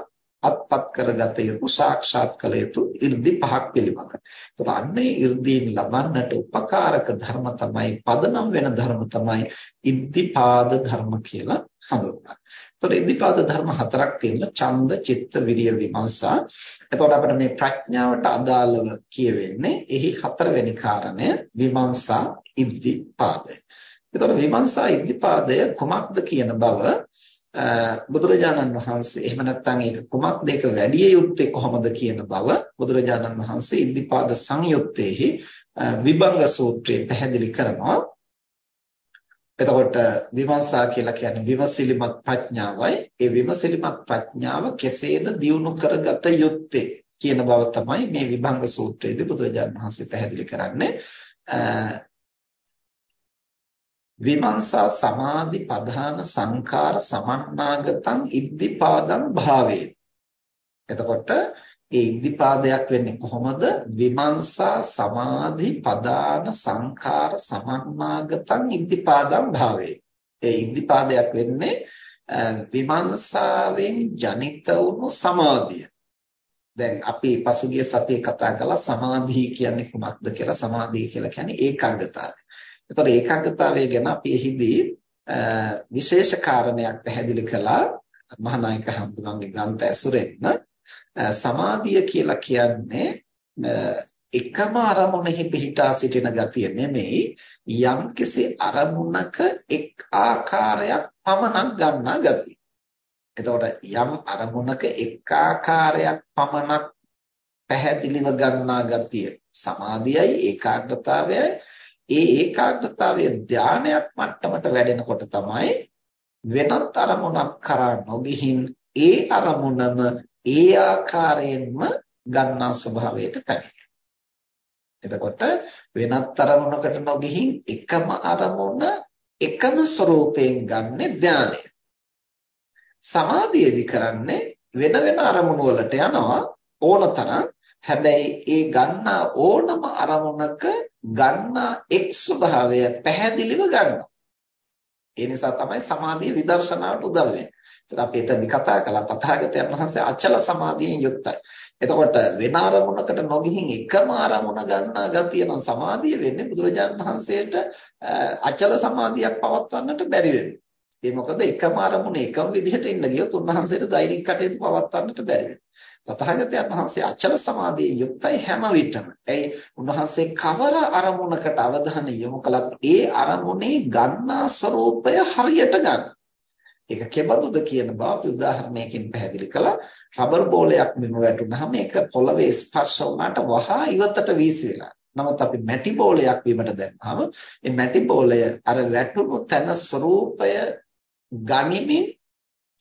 අත්පත් කරගත යුතු සාක්ෂාත් කළ යුතු 이르දි පහක් පිළිබඳ. එතකොට අන්නේ 이르දීන් ලබන්නට උපකාරක ධර්ම තමයි පදනම් වෙන ධර්ම තමයි ඉද්ධිපාද ධර්ම කියලා හඳුන්වන්නේ. එතකොට ඉද්ධිපාද ධර්ම හතරක් තියෙනවා ඡන්ද, චිත්ත, විරිය, විමර්ශා. එතකොට අපිට මේ ප්‍රඥාවට අදාළව කියවෙන්නේ එහි හතරවෙනි කාරණය විමර්ශා ඉද්ධිපාදය. එතකොට විමර්ශා ඉද්ධිපාදය කුමක්ද කියන බව බුදුරජාණන් වහන්සේ එහෙම නැත්නම් ඒක කුමක්ද ඒක වැඩි යුත්තේ කොහොමද කියන බව බුදුරජාණන් වහන්සේ ඉද්ධිපාද සංයුත්තේහි විභංග සූත්‍රයේ පැහැදිලි කරනවා. එතකොට විමර්ශා කියලා කියන්නේ විමසිලිමත් ප්‍රඥාවයි. ඒ විමසිලිමත් ප්‍රඥාව කෙසේද දියුණු කරගත යුත්තේ කියන බව තමයි මේ විභංග සූත්‍රයේදී බුදුරජාණන් වහන්සේ පැහැදිලි කරන්නේ. විමංශා සමාධි පධාන සංඛාර සමන්නාගතං ඉද්ධිපාදං භාවේ එතකොට ඒ ඉද්ධිපාදයක් වෙන්නේ කොහොමද? විමංශා සමාධි පදාන සංඛාර සමන්නාගතං ඉද්ධිපාදං භාවේ ඒ ඉද්ධිපාදයක් වෙන්නේ විමංශාවෙන් ජනිත වුණු සමාධිය. දැන් අපි පසුගිය සතියේ කතා කළා සමාධිය කියන්නේ කුමක්ද කියලා. සමාධිය කියලා කියන්නේ ඒකාග්‍රතාවය. එතකොට ඒකාග්‍රතාවය ගැන අපි එහිදී විශේෂ කාරණයක් පැහැදිලි කළා මහානායක හඳුනන්ගේ ග්‍රන්ථ ඇසුරෙන් සමාධිය කියලා කියන්නේ එකම අරමුණෙහි පිහිටා සිටින ගතිය නෙමෙයි යම්කිසි අරමුණක එක් ආකාරයක් පමණක් ගන්නා ගතිය. එතකොට යම් අරමුණක එක් ආකාරයක් පමණක් පැහැදිලිව ගන්නා ගතිය සමාධියයි ඒකාග්‍රතාවයයි ඒ ඒකාග්‍රතාවය ධානයක් මට්ටමට වැඩෙනකොට තමයි වෙනත් අරමුණක් කරා නොගිහින් ඒ අරමුණම ඒ ආකාරයෙන්ම ගන්නා ස්වභාවයට පැමිණෙනවා. එතකොට වෙනත් අරමුණකට නොගිහින් එකම අරමුණ එකම ස්වરૂපයෙන් ගන්න ධානය. සමාධියේදී කරන්නේ වෙන වෙන අරමුණු වලට යනවා ඕනතරම් හැබැයි ඒ ගන්නා ඕනම අරමුණක ගන්නා එක් ස්වභාවය පැහැදිලිව ගන්නවා. ඒ නිසා තමයි සමාධිය විදර්ශනාවට උදව් වෙන්නේ. ඒත් අපි එතනදි කතා කළා තථාගතයන් වහන්සේ අචල සමාධියෙන් යුක්තයි. එතකොට වෙන අරමුණකට නොගිහින් එකම අරමුණ ගන්නා ගතිය නම් සමාධිය වෙන්නේ බුදුරජාණන් වහන්සේට අචල සමාධියක් පවත්වන්නට බැරි වෙනවා. ඒ මොකද එකම අරමුණ එකම විදිහට ඉන්න ගියොත් උන්වහන්සේට දෛනික කටයුතු පවත්වන්නට බැරි වෙනවා. තථාගතයන් වහන්සේ අචල සමාධියේ යුක්තයි හැම විටම. ඒ උන්වහන්සේ කවර අරමුණකට අවධානය යොමු කළත් ඒ අරමුණේ ගන්නා ස්වરૂපය හරියට ගන්න. ඒක කෙබඳුද කියන බව අපි උදාහරණයකින් පැහැදිලි කළා. රබර් බෝලයක් බිම වැටුනහම ඒක පොළවේ ස්පර්ශ වුණාට වහා ඉවතට වීසි වෙනවා. නමුත් අපි මැටි බෝලයක් බිමට දැම්මම ඒ මැටි බෝලය අර වැටුණු තන ස්වરૂපය ගනිමින්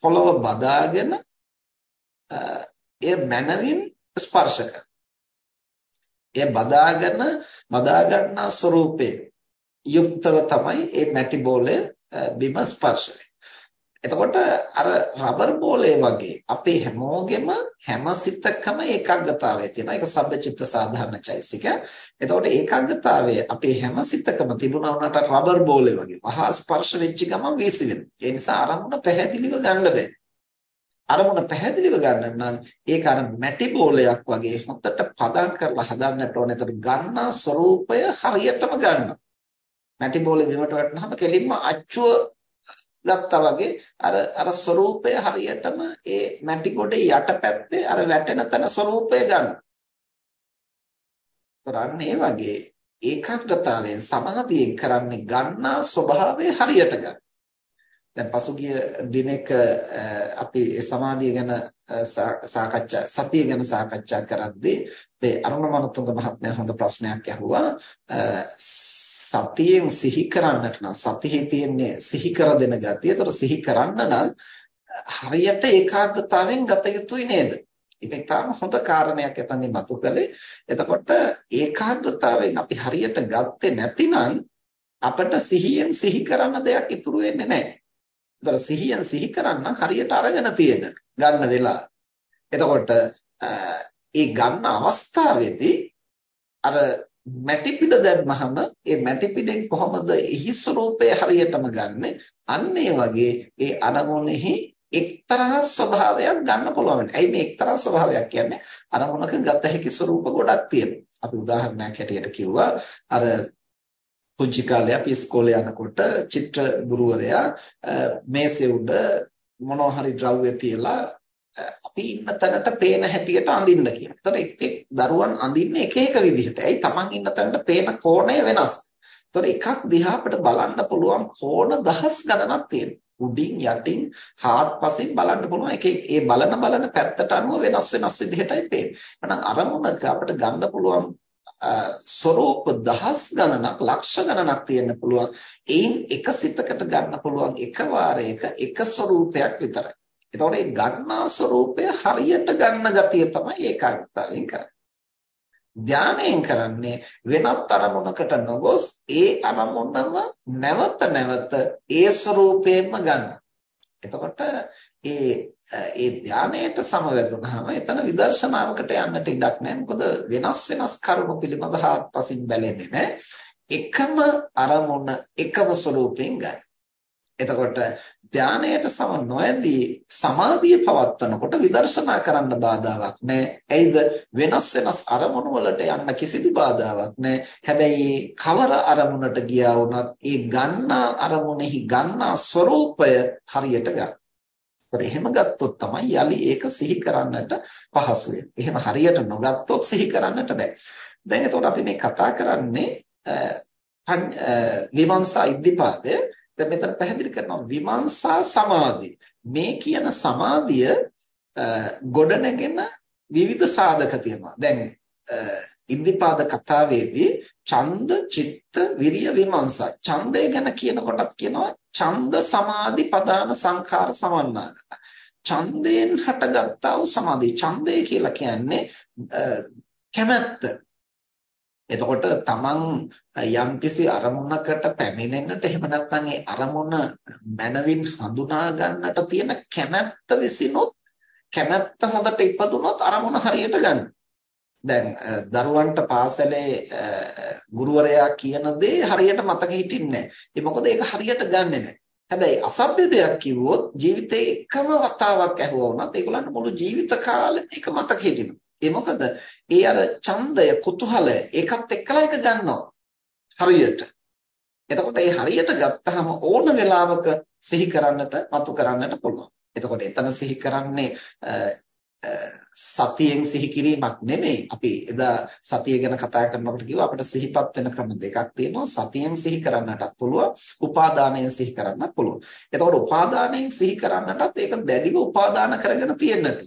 පොළව බදාගෙන එය මනවින් ස්පර්ශ කරනවා. එය බදාගෙන බදා ගන්නා ස්වરૂපේ යුක්තව තමයි මේ මැටි බෝලය බිම ස්පර්ශ එතකොට අර රබර් බෝලේ වගේ අපේ හැමෝගෙම හැම සිතකම ඒකාග්‍රතාවය තියෙනවා. ඒක සබ්බචිත්ත සාධාරණ චෛසික. එතකොට ඒකාග්‍රතාවය අපේ හැම සිතකම තිබුණා වුණාට රබර් බෝලේ වගේ වහා ස්පර්ශ වෙච්ච ගමන් වීසි වෙනවා. ඒ නිසා අරමුණ පැහැදිලිව ගන්න බෑ. අරමුණ පැහැදිලිව ගන්න නම් ඒක අර මැටි බෝලයක් වගේ හොතට පදම් කරලා හදන්නට ඕනේ. එතකොට ගන්නා ස්වરૂපය හරියටම ගන්න. මැටි බෝලේ බිමට වටනහම කෙලින්ම අච්චුව ගත්තා වගේ අර අර ස්වરૂපය හරියටම ඒ මැටි ගොඩේ යටපැත්තේ අර වැටෙන තන ස්වરૂපය ගන්න. කරන්නේ වගේ ඒකාග්‍රතාවයෙන් සමාධියෙන් කරන්නේ ගන්නා ස්වභාවය හරියට ගන්න. දැන් පසුගිය දිනක අපි සමාධිය ගැන සාකච්ඡා සතිය ගැන සාකච්ඡා කරද්දී මේ අරුණ මනතුංග මහත්මයා හොඳ ප්‍රශ්නයක් අහුවා සතියෙන් සිහි කරන්නට නම් සතියේ තියෙන්නේ සිහි කර දෙන ගතිය. ඒතර සිහි කරන්න නම් හරියට ඒකාග්‍රතාවෙන් ගත යුතුයි නේද? ඒක තාම හොඳ කාරණයක් එතනින් මතු කළේ. එතකොට ඒකාග්‍රතාවෙන් අපි හරියට ගත්තේ නැතිනම් අපිට සිහියෙන් සිහි කරන්න දෙයක් ඉතුරු වෙන්නේ නැහැ. ඒතර සිහියෙන් සිහි කරන්න හරියට අරගෙන තියෙන ගන්න වෙලා. එතකොට ඒ ගන්න අවස්ථාවේදී අර මැටි පිට දැම්මහම ඒ මැටි පිටෙන් කොහොමද එහි ස්වરૂපය හරියටම ගන්නෙ? අන්න ඒ වගේ ඒ අරමුණෙහි එක්තරා ස්වභාවයක් ගන්න පුළුවන්. ඇයි මේ එක්තරා ස්වභාවයක් කියන්නේ? අරමුණක ගත හැකි ස්වરૂප ගොඩක් තියෙනවා. අපි උදාහරණයක් හැටියට කිව්වා අර පුංචි කාලේ අපි ඉස්කෝලේ යනකොට චිත්‍ර ගුරුවරයා මේසේ උඩ මොනවා හරි ද්‍රව්‍ය තියලා අපි ඉන්න තැනට පේන හැටියට අඳින්න කියනවා. ඒතර එක් එක් දරුවන් අඳින්නේ එක එක විදිහට. ඇයි Taman ඉන්න තැනට පේන කෝණය වෙනස්. ඒතර එකක් දිහා අපිට බලන්න පුළුවන් කෝණ දහස් ගණනක් තියෙනවා. උඩින් යටින් හාත්පසින් බලන්න පුළුවන් එක ඒ බලන බලන පැත්තට අනුව වෙනස් වෙනස් විදිහටයි පේන්නේ. එහෙනම් අරමුණක අපිට ගන්න පුළුවන් ස්වરૂප දහස් ගණනක් ලක්ෂ ගණනක් තියෙන්න පුළුවන්. ඒන් එක සිතකට ගන්න පුළුවන් එක වාරයක එක ස්වરૂපයක් විතරයි. එතකොට මේ ගන්නා ස්වરૂපය හරියට ගන්න ගතිය තමයි ඒකාග්‍රතාවෙන් කරන්නේ. ධානයෙන් කරන්නේ වෙනත් අරමුණකට නොගොස් ඒ අරමුණම නැවත නැවත ඒ ස්වરૂපයෙන්ම ගන්න. එතකොට ඒ ඒ ධානයට සමවැදුනහම එතන විදර්ශනාවකට යන්නට ඉඩක් නැහැ. මොකද වෙනස් වෙනස් කරුණු පිළිබඳ හාත්පසින් බැලෙන්නේ නැහැ. එකම අරමුණ එකම ස්වરૂපයෙන් ගන්න. එතකොට ධානයට සම නොඇදී සමාධිය පවත්වනකොට විදර්ශනා කරන්න බාධාවක් නැහැ. ඇයිද වෙනස් වෙනස් අරමුණු වලට යන්න කිසිදු බාධාවක් නැහැ. හැබැයි කවර අරමුණට ගියා වුණත් ඒ ගන්නා අරමුණෙහි ගන්නා ස්වરૂපය හරියට ගන්න. ඒකට එහෙම ගත්තොත් තමයි යලි ඒක සිහි කරන්නට පහසු එහෙම හරියට නොගත්තොත් සිහි කරන්නට බෑ. දැන් එතකොට අපි මේ කතා කරන්නේ විමර්ශා ඉද්ධිපාදය. දැන් මෙතන පැහැදිලි කරනවා විමර්ශා සමාධි මේ කියන සමාධිය ගොඩනගෙන විවිධ සාධක තියෙනවා. දැන් ඉද්ධිපාද කතාවේදී ඡන්ද චිත්ත විරිය විමර්ශා ඡන්දය ගැන කියනකොටත් කියනවා ඡන්ද සමාධි පදාන සංඛාර සමන්නාගත. ඡන්දයෙන් හටගත්තා වූ සමාධිය. ඡන්දය කියලා කියන්නේ කැමැත්ත. එතකොට තමන් යම්කිසි අරමුණකට පැමිණෙන්නට එහෙම නැත්නම් ඒ අරමුණ මනවින් හඳුනා ගන්නට තියෙන කැමැත්ත විසිනොත් කැමැත්ත හොඳට ඉපදුනොත් අරමුණ හරියට ගන්න. දැන් දරුවන්ට පාසලේ ගුරුවරයා කියන දේ හරියට මතක හිටින්නේ නැහැ. ඒ මොකද ඒක හරියට ගන්නෙ නැහැ. හැබැයි අසභ්‍ය දෙයක් කිව්වොත් ජීවිතේ එකම වතාවක් ඇහුවා වුණත් ඒගොල්ලන්ට මුළු ජීවිත කාලෙම ඒක මතක හිටිනවා. ඒ මොකද ඒ අර ඡන්දය කුතුහලය ඒකත් එක්කලා එක ගන්නවා හරියට. එතකොට ඒ හරියට ගත්තාම ඕන වෙලාවක සිහි කරන්නට මතු කරන්නට පුළුවන්. එතකොට එතන සිහි කරන්නේ සතියෙන් සිහි කිරීමක් නෙමෙයි. අපි එදා සතිය ගැන කතා කරනකොට කිව්වා අපිට සිහිපත් වෙන ක්‍රම දෙකක් තියෙනවා. සතියෙන් සිහි කරන්නටත් පුළුවන්, උපාදානයෙන් සිහි කරන්නත් පුළුවන්. එතකොට උපාදානයෙන් සිහි කරන්නටත් ඒක දැඩිව උපාදාන කරගෙන තියෙන්නට.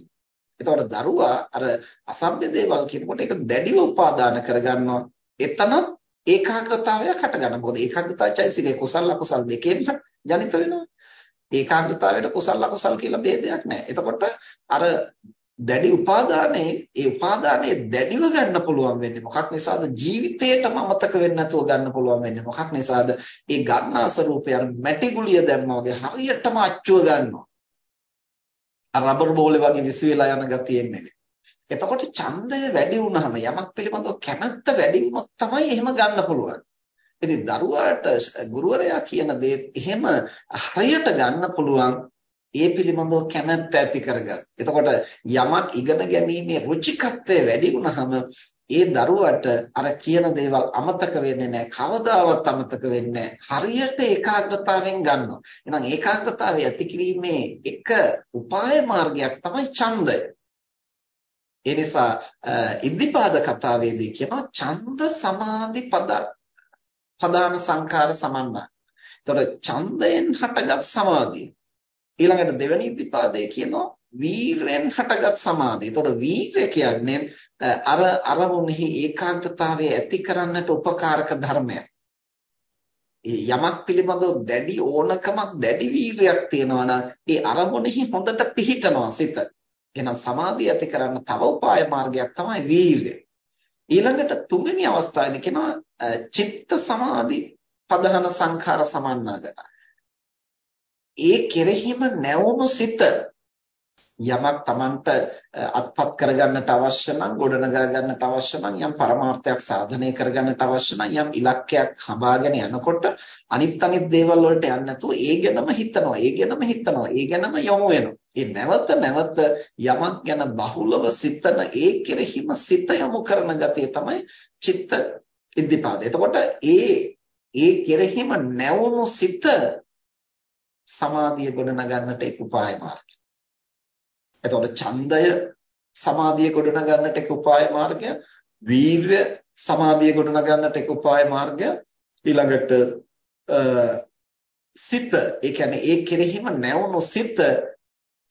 එතකොට දරුවා අර අසභ්‍ය දේවල් කියනකොට ඒක දැඩිව උපාදාන කරගන්නවා. එතනත් ඒකාග්‍රතාවයක් හටගන්නවා. මොකද ඒකාග්‍රතාව චෛසිකේ කුසල අකුසල දෙකෙන් ජනිත වෙනවා. ඒකාග්‍රතාවයට කුසල අකුසල කියලා ભેදයක් නැහැ. එතකොට අර දැඩි උපාදානයේ ඒ උපාදානයේ දැඩිව ගන්න පුළුවන් වෙන්නේ මොකක් නිසාද ජීවිතේටම අමතක වෙන්නේ නැතුව ගන්න පුළුවන් වෙන්නේ මොකක් නිසාද ඒ ගන්නා ස්වરૂපය මැටි ගුලිය දැම්මා වගේ හරියටම අච්චුව ගන්නවා රබර් බෝලේ වගේ විසි වෙලා යන ගතිය එන්නේ. එතකොට ඡන්දය වැඩි වුණාම යමක් පිළිබඳව කැමැත්ත වැඩි වුණොත් තමයි එහෙම ගන්න පුළුවන්. ඉතින් දරුවාට ගුරුවරයා කියන දේ එහෙම හරියට ගන්න පුළුවන් ඒ පිළිබඳව කැමැත්ත ඇති කරගන්න. එතකොට යමක් ඉගෙන ගැනීමේ රුචිකත්වය වැඩි වුණාම ඒ දරුවට අර කියන දේවල් අමතක වෙන්නේ නැහැ. කවදාවත් අමතක වෙන්නේ හරියට ඒකාග්‍රතාවෙන් ගන්නවා. එහෙනම් ඒකාග්‍රතාවය ඇති කිරීමේ එක උපාය මාර්ගයක් තමයි ඡන්දය. ඒ නිසා ඉද්ධිපාද කතාවේදී කියනවා ඡන්ද සමාධි පද පදාන සංඛාර සමන්නා. එතකොට ඡන්දයෙන් හටගත් සමාධිය. ඊළඟට දෙවෙනි ඉද්ධිපාදයේ කියනවා වීරයෙන් හටගත් සමාධිය. එතකොට වීරය කියන්නේ අර අරමුණෙහි ඒකාග්‍රතාවය ඇති කරන්නට උපකාරක ධර්මයක්. යමක් පිළිබඳව දැඩි ඕනකමක් දැඩි වීරයක් තියෙනවා නම් ඒ අරමුණෙහි හොඳට පිහිටනවා සිත. එහෙනම් සමාධිය ඇති කරන්න තව උපාය මාර්ගයක් තමයි වීර්යය. ඊළඟට තුන්වෙනි අවස්ථාවේදී කියනවා චිත්ත සමාධි පදහන සංඛාර සමන්නාගත. ඒ කෙරෙහිම නැවුණු සිත යමක් Tamanට අත්පත් කරගන්නට අවශ්‍ය නම් ගොඩනගා ගන්නට අවශ්‍ය නම් යම් පරමාර්ථයක් සාධනය කරගන්නට අවශ්‍ය නම් යම් ඉලක්කයක් හඹාගෙන යනකොට අනිත් අනිත් දේවල් වලට යන්නේ නැතුව ඒ ගැනම හිතනවා ඒ ගැනම හිතනවා ඒ ගැනම යොමු වෙනවා ඒ නැවත නැවත යමක් ගැන බහුලව සිතන ඒ කෙරෙහිම සිත යොමු කරන ගතිය තමයි චිත්ත ඉද්ධිපාද. එතකොට ඒ ඒ කෙරෙහිම නැවුණු සිත සමාධිය ගොඩනගන්නට එක් උපාය මාර්ගය. එතකොට ඡන්දය සමාධිය ගොඩනගන්නට එක උපාය මාර්ගය, වීර්ය සමාධිය ගොඩනගන්නට එක උපාය මාර්ගය, ඊළඟට සිත, ඒ කියන්නේ ඒ කෙරෙහිම නැවුණු සිත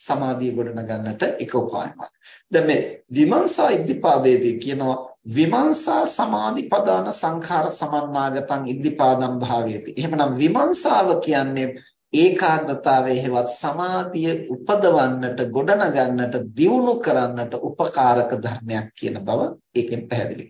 සමාධිය ගොඩනගන්නට එක උපාය මාර්ගය. දැන් මේ විමර්ශා ඉද්ධිපාදයේදී කියනවා විමර්ශා සමාධි පදාන සංඛාර සමන්නාගතං ඉද්ධිපාදම් භාවයති. එහෙමනම් විමර්ශාව කියන්නේ ඒකාග්‍රතාවයේ හෙවත් සමාධිය උපදවන්නට ගොඩනගන්නට දියුණු කරන්නට උපකාරක ධර්මයක් කියන බව ඒකෙන් පැහැදිලි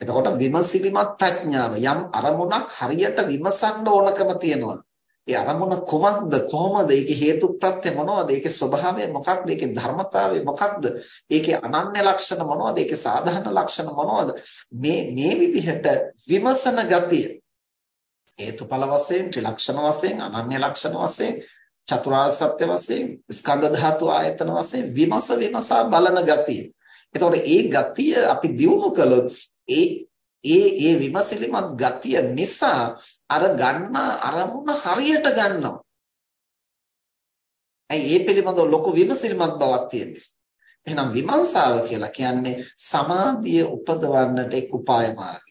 එතකොට විමසිලිමත් ප්‍රඥාව යම් අරමුණක් හරියට විමසන්න ඕනකම තියෙනවා. ඒ අරමුණ කොමක්ද කොහොමද? ඒකේ හේතු ප්‍රත්‍ය මොනවද? ඒකේ ස්වභාවය මොකක්ද? ඒකේ ධර්මතාවය මොකක්ද? ඒකේ අනන්‍ය ලක්ෂණ මොනවද? ඒකේ සාධාරණ ලක්ෂණ මොනවද? මේ මේ විදිහට විමසන ගතිය හේතුඵල වශයෙන් ත්‍රිලක්ෂණ වශයෙන් අනන්‍ය ලක්ෂණ වශයෙන් චතුරාර්ය සත්‍ය වශයෙන් ස්කන්ධ ධාතු ආයතන වශයෙන් විමස විමසා බලන ගතිය. එතකොට ඒ ගතිය අපි දියුණු කළොත් ඒ ඒ ඒ විමසිලිමත් ගතිය නිසා අර ගන්න අරමුණ හරියට ගන්නවා. ඇයි ඒ පිළිබඳව ලොකු විමසිලිමත් බවක් තියෙන නිසා. එහෙනම් විමර්ශාව කියලා කියන්නේ සමාධිය උපදවන්නට එක් උපාය මාර්ගය.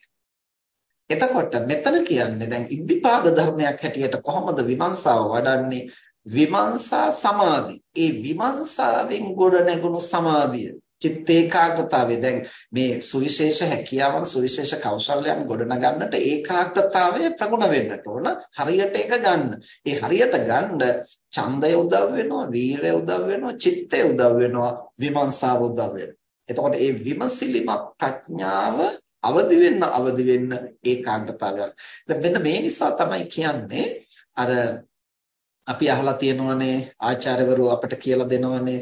එතකොට මෙතන කියන්නේ දැන් ඉද්ධිපාද ධර්මයක් හැටියට කොහොමද විමර්ශාව වඩන්නේ? විමර්ශා සමාධි. ඒ විමර්ශාවෙන් ගොඩ නැගුණු සමාධිය චිත්ත ඒකාග්‍රතාවය දැන් මේ සුවිශේෂ හැකියාවන් සුවිශේෂ කෞශල්‍යයන් ගොඩනගන්නට ඒකාග්‍රතාවය ප්‍රගුණ වෙන්නට ඕන හරියට ඒක ගන්න. ඒ හරියට ගන්න ඡන්දය උදව් වෙනවා, වීරය උදව් වෙනවා, චිත්තය උදව් වෙනවා, විමර්ශාව උදව් වෙනවා. එතකොට මේ විමසිලිමත් ප්‍රඥාව අවදි වෙන්න අවදි වෙන්න ඒකාග්‍රතාවය. දැන් මෙන්න මේ නිසා තමයි කියන්නේ අර අපි අහලා තියෙනවනේ ආචාර්යවරු අපිට කියලා දෙනවනේ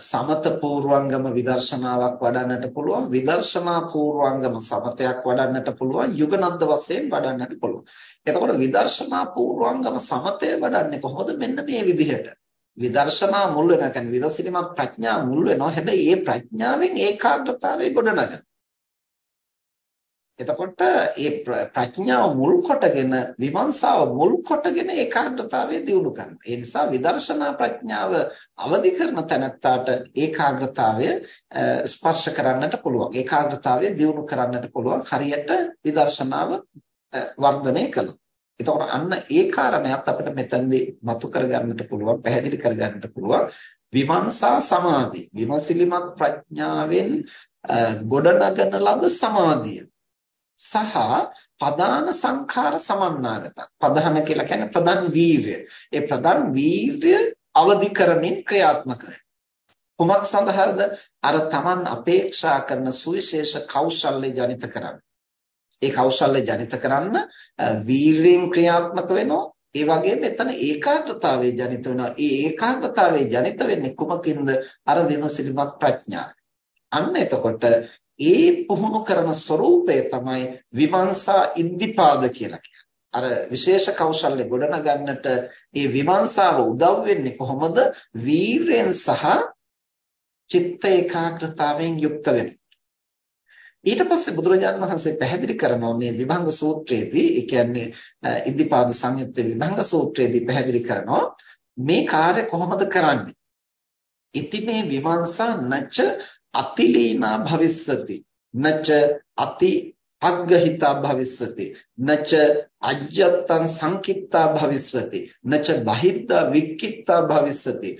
සමත පූර්වංගම විදර්ශනාවක් වඩන්නට පුළුවන් විදර්ශනා පූර්වංගම සමතයක් වඩන්නට පුළුවන් යුගනන්ද වශයෙන් වඩන්නට පුළුවන්. එතකොට විදර්ශනා පූර්වංගම සමතය වඩන්නේ කොහොමද මෙන්න මේ විදිහට. විදර්ශනා මුල් වෙනවා කියන්නේ විරසිතමත් ප්‍රඥා මුල් වෙනවා. හැබැයි ඒ ප්‍රඥාවෙන් ඒකාග්‍රතාවය ගොඩනගනවා. එතකොට මේ ප්‍රඥාව මුල් කොටගෙන විමර්ශාව මුල් කොටගෙන ඒකාග්‍රතාවය දියුණු කරනවා. ඒ නිසා විදර්ශනා ප්‍රඥාව අවදි කරන තැනත්තාට ඒකාග්‍රතාවය ස්පර්ශ කරන්නට පුළුවන්. ඒකාග්‍රතාවය දියුණු කරන්නට පුළුවන්. හරියට විදර්ශනාව වර්ධනය කළොත්. එතකොට අන්න ඒ කාරණයක් අපිට මෙතනදී මතු කරගන්නට පුළුවන්, පැහැදිලි කරගන්නට පුළුවන්. විමර්ශා සමාධි, විමසිලිමත් ප්‍රඥාවෙන් ගොඩනගන ලද සමාධිය සහ ප්‍රධාන සංඛාර සමන්නාගත. ප්‍රධාන කියලා කියන්නේ ප්‍රධාන වීර්ය. ඒ ප්‍රධාන වීර්ය අවදි කරමින් ක්‍රියාත්මක කුමක් සඳහාද? අර Taman අපේක්ෂා කරන සුවිශේෂ කෞශල්‍ය ජනිත කරන්න. ඒ කෞශල්‍ය ජනිත කරන්න වීර්යෙන් ක්‍රියාත්මක වෙනවා. ඒ වගේම මෙතන ඒකාග්‍රතාවයේ ජනිත වෙනවා. ඒ ඒකාග්‍රතාවයේ ජනිත වෙන්නේ කුමකින්ද? අර විමසිලිමත් ප්‍රඥාව. අන්න එතකොට ඒ පුහුණු කරන ස්වરૂපය තමයි විමර්ශා ඉද්ධිපාද කියලා කියන්නේ. අර විශේෂ කෞශල්‍ය ගොඩනගන්නට ඒ විමර්ශාව උදව් වෙන්නේ කොහොමද? වීරයෙන් සහ චිත්ත ඒකාග්‍රතාවයෙන් යුක්ත වෙන්න. ඊට පස්සේ බුදුරජාණන් වහන්සේ පැහැදිලි කරනවා මේ විභංග සූත්‍රයේදී, ඒ කියන්නේ ඉද්ධිපාද සංයුත්තේ විභංග සූත්‍රයේදී පැහැදිලි කරනවා මේ කාර්ය කොහොමද කරන්නේ? ඉති මේ විමර්ශා නච අතිලීනා භවිස්සති. නච අති අග්ගහිතා භවිස්සති. නච අජ්ජත්තං සංකිට්තා භවිස්සති. නච බහිද්දා වික්කිට්තා භවිස්සති.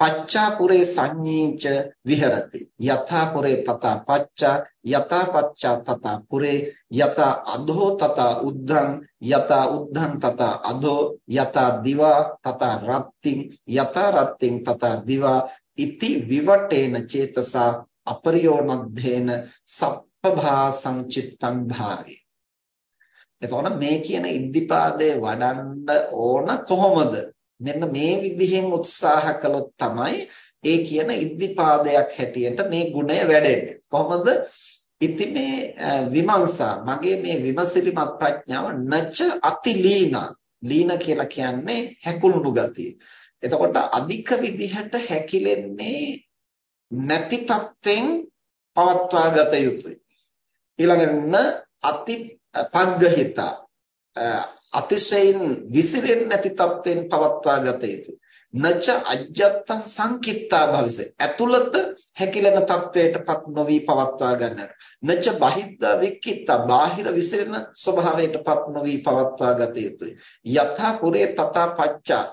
පච්චා පුරේ සංඤීච විහෙරති. යථා පුරේ තථා පච්චා යථා පච්චා තථා පුරේ යථා අධෝ තථා උද්ධං යථා උද්ධං තථා අධෝ යථා දිවා තථා රත්තිං යථා රත්තිං තථා දිවා ඉති විවටේන චේතසා අපරියෝනද්ධේන සප්පභා සංචිත්තං භාවේ එතකොට මේ කියන ඉද්ධිපාදේ වඩන්න ඕන කොහොමද? මෙන්න මේ විදිහෙන් උත්සාහ කළොත් තමයි ඒ කියන ඉද්ධිපාදයක් හැටියට මේ ගුණය වැඩෙන්නේ. කොහොමද? ඉති මේ විමර්ශා මගේ මේ විමසිලිමත් ප්‍රඥාව නච අතිලීන ලීන කියලා කියන්නේ හැකුළුණු ගතිය. එතකොට අධික විදිහට හැකිලෙන්නේ නැති තත්වෙන් පවත්වා ගත යුතුයි. ඊළඟට අති පග්ගහිත අතිශයින් විසිරෙන්නේ නැති තත්වෙන් පවත්වා ගත යුතුයි. නච අජ්ජත්තං සංකිට්තා භවිස ඇතුළත හැකිලෙන තත්වයටපත් නොවි පවත්වා ගන්නට නච බහිද්ද වික්කිට්තා බාහිර විසිරෙන ස්වභාවයටපත් නොවි පවත්වා ගත යුතුය යථා පුරේ තථා පච්චා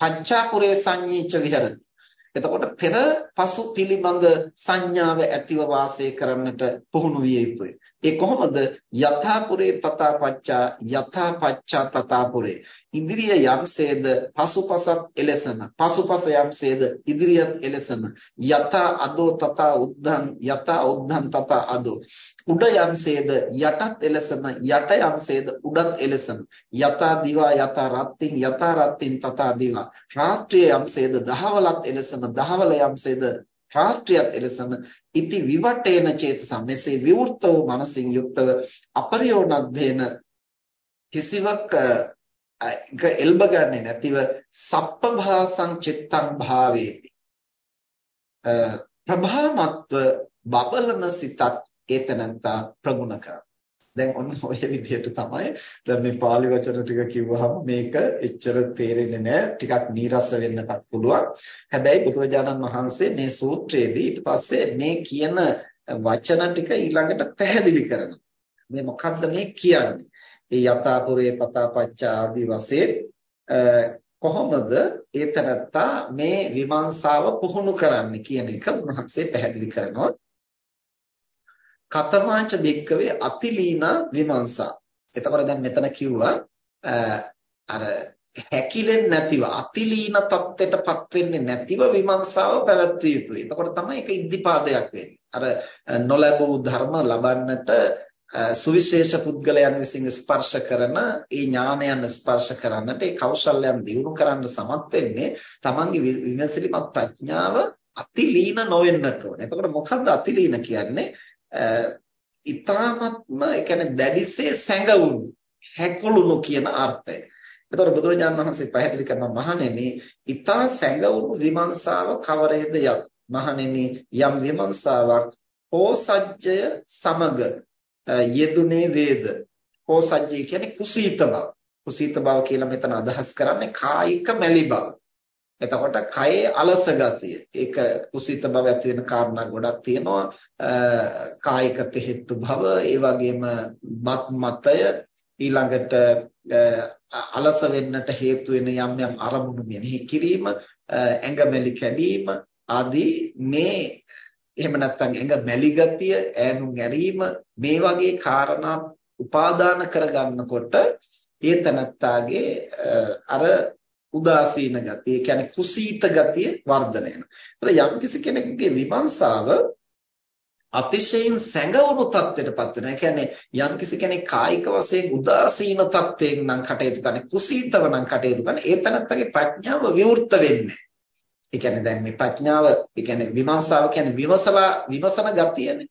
පච්චාපුරේ සංඤීච විහෙරති. එතකොට පෙර පසු පිළිබඳ සංඥාව ඇතිව වාසය කරන්නට පුහුණු විය යුතුයි. ඒ කොහොමද? යථාපුරේ තථාපච්චා යථාපච්චා තථාපුරේ. ඉන්ද්‍රිය යම්සේද පසුපසත් එලෙසම? පසුපස යම්සේද ඉන්ද්‍රියත් එලෙසම? යථා අදෝ තථා උද්ධං යථා උද්ධං තථා අදෝ. උඩ යම්සේද යටත් එලෙසම යට යම්සේද උඩත් එලෙසම. යථා දිවා යථා රත්ත්‍ින් යථා රත්ත්‍ින් තථා දිවා. රාත්‍රිය යම්සේද දහවලත් එලෙසම දහවල යම්සේද රාත්‍රියත් එලෙසම. ඉති විවටේන චේතසම් මෙසේ විවෘත වූ මනසින් යුක්තව අපරියෝණද්දේන කිසිවක් එල්බ ගන්නේ නැතිව සප්පභාසං චිත්තං භාවේති. ප්‍රභාමත්ව බබලන සිතක් ඒතනන්තා ප්‍රගුණ කරා. දැන් ඔන්න ඔය විදිහට තමයි දැන් මේ pāli වචන ටික කිව්වහම මේක එච්චර තේරෙන්නේ නැහැ ටිකක් නීරස වෙන්නත් පුළුවන්. හැබැයි බුදුරජාණන් වහන්සේ මේ සූත්‍රයේදී ඊට පස්සේ මේ කියන වචන ටික ඊළඟට පැහැදිලි කරනවා. මේ මොකද්ද මේ කියන්නේ? ඒ යථාපුරේ පතාපච්චා ආදී වශයෙන් කොහොමද ඒතරත්තා මේ විමර්ශාව පුහුණු කරන්නේ කියන එක උන්වහන්සේ පැහැදිලි කරනවා. කතමාච බික්කවේ අතිලීනා විමර්ශා. එතකොට දැන් මෙතන කිව්වා අර හැකිලෙන්නේ නැතිව අතිලීන தත්ත්වයටපත් වෙන්නේ නැතිව විමර්ශාව පැවැත්විය යුතුයි. එතකොට තමයි ඒක ඉද්ධිපාදයක් වෙන්නේ. අර නොලැබූ ධර්ම ලබන්නට සුවිශේෂ පුද්ගලයන් විසින් ස්පර්ශ කරන ඒ ඥානයන් ස්පර්ශ කරන්නට ඒ කෞශල්‍යයන් දියුණු කරන්න සමත් වෙන්නේ තමන්ගේ විමසිලිමත් ප්‍රඥාව අතිලීන නොවෙන්නට ඕනේ. එතකොට මොකද්ද අතිලීන කියන්නේ? ඊ타මත්ම ඒ කියන්නේ දැඩිසේ සැඟවුණු හැකුළුණු කියන අර්ථය. එතකොට බුදුරජාණන් වහන්සේ පැහැදිලි කරනවා මහණෙනි ඊතා සැඟවුණු විමර්ශාව කවරේද යත්? මහණෙනි යම් විමර්ශාවක් ඕසජ්ජය සමග යෙදුනේ වේද? ඕසජ්ජය කියන්නේ කුසීත බව. කුසීත බව කියලා මෙතන අදහස් කරන්නේ කායික මැලි බව. එතකොට කයේ අලස ගතිය. ඒක කුසිත බව ඇති වෙන කාරණා ගොඩක් තියෙනවා. කායික තෙහෙට්ටු බව, ඒ වගේම මත් මතය ඊළඟට අලස වෙන්නට හේතු වෙන යම් යම් අරමුණු මෙනෙහි කිරීම, ඇඟමැලි කැඩීම ආදී මේ එහෙම නැත්නම් ඇඟ මැලි ගතිය, ඈනුම් ඇරීම මේ වගේ කාරණා උපාදාන කරගන්නකොට ඒ තනත්තාගේ අර උදාසීන ගතිය, ඒ කියන්නේ කුසීත ගතිය වර්ධනය වෙනවා. යම්කිසි කෙනෙකුගේ විමර්ශාව අතිශයින් සැඟවුණු තත්ත්වයටපත් වෙනවා. ඒ කියන්නේ යම්කිසි කෙනෙක් කායික වශයෙන් උදාසීන තත්ත්වයෙන් නම් කටයුතු කරන්නේ, කුසීතව නම් කටයුතු කරන්නේ, ඒ තනත්තගේ ප්‍රඥාව විවෘත වෙන්නේ. ඒ කියන්නේ දැන් මේ ප්‍රඥාව, ඒ කියන්නේ විමර්ශාව කියන්නේ විමසලා විමසන ගතියනේ.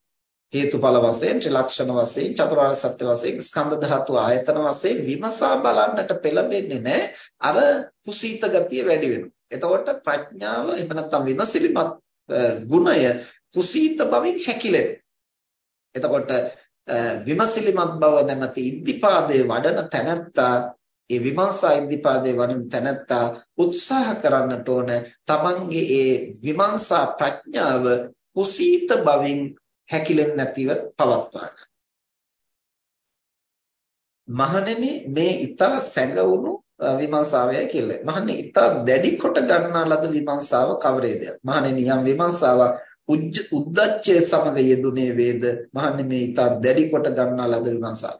හේතුඵල වශයෙන් ත්‍රිලක්ෂණ වශයෙන් චතුරාර්ය සත්‍ය වශයෙන් ස්කන්ධ ධාතු ආයතන වශයෙන් විමසා බලන්නට පෙළඹෙන්නේ නැහැ අර කුසීත ගතිය වැඩි වෙනවා. එතකොට ප්‍රඥාව එහෙම නැත්නම් විමසිලිමත් ගුණය කුසීත බවින් හැකිලෙන. එතකොට විමසිලිමත් බව නැමැති ඉද්ධිපාදයේ වඩන තැනැත්තා ඒ විමර්ශා ඉද්ධිපාදයේ වඩන තැනැත්තා උත්සාහ කරන්නට ඕන තමන්ගේ ඒ විමර්ශා ප්‍රඥාව කුසීත බවින් හැකිලෙන්නේ නැතිව පවත්වා ගන්න. මහණෙනි මේ ඊතා සැඟවුණු විමර්ශාවය කියලා. මහණෙනි ඊතා දැඩි කොට ගන්නා ලද විමර්ශාව කවරේද? මහණෙනි යම් විමර්ශාවක් උද්දච්චයේ සමග යෙදුනේ වේද? මහණෙනි මේ ඊතා දැඩි කොට ගන්නා ලද විමර්ශාව.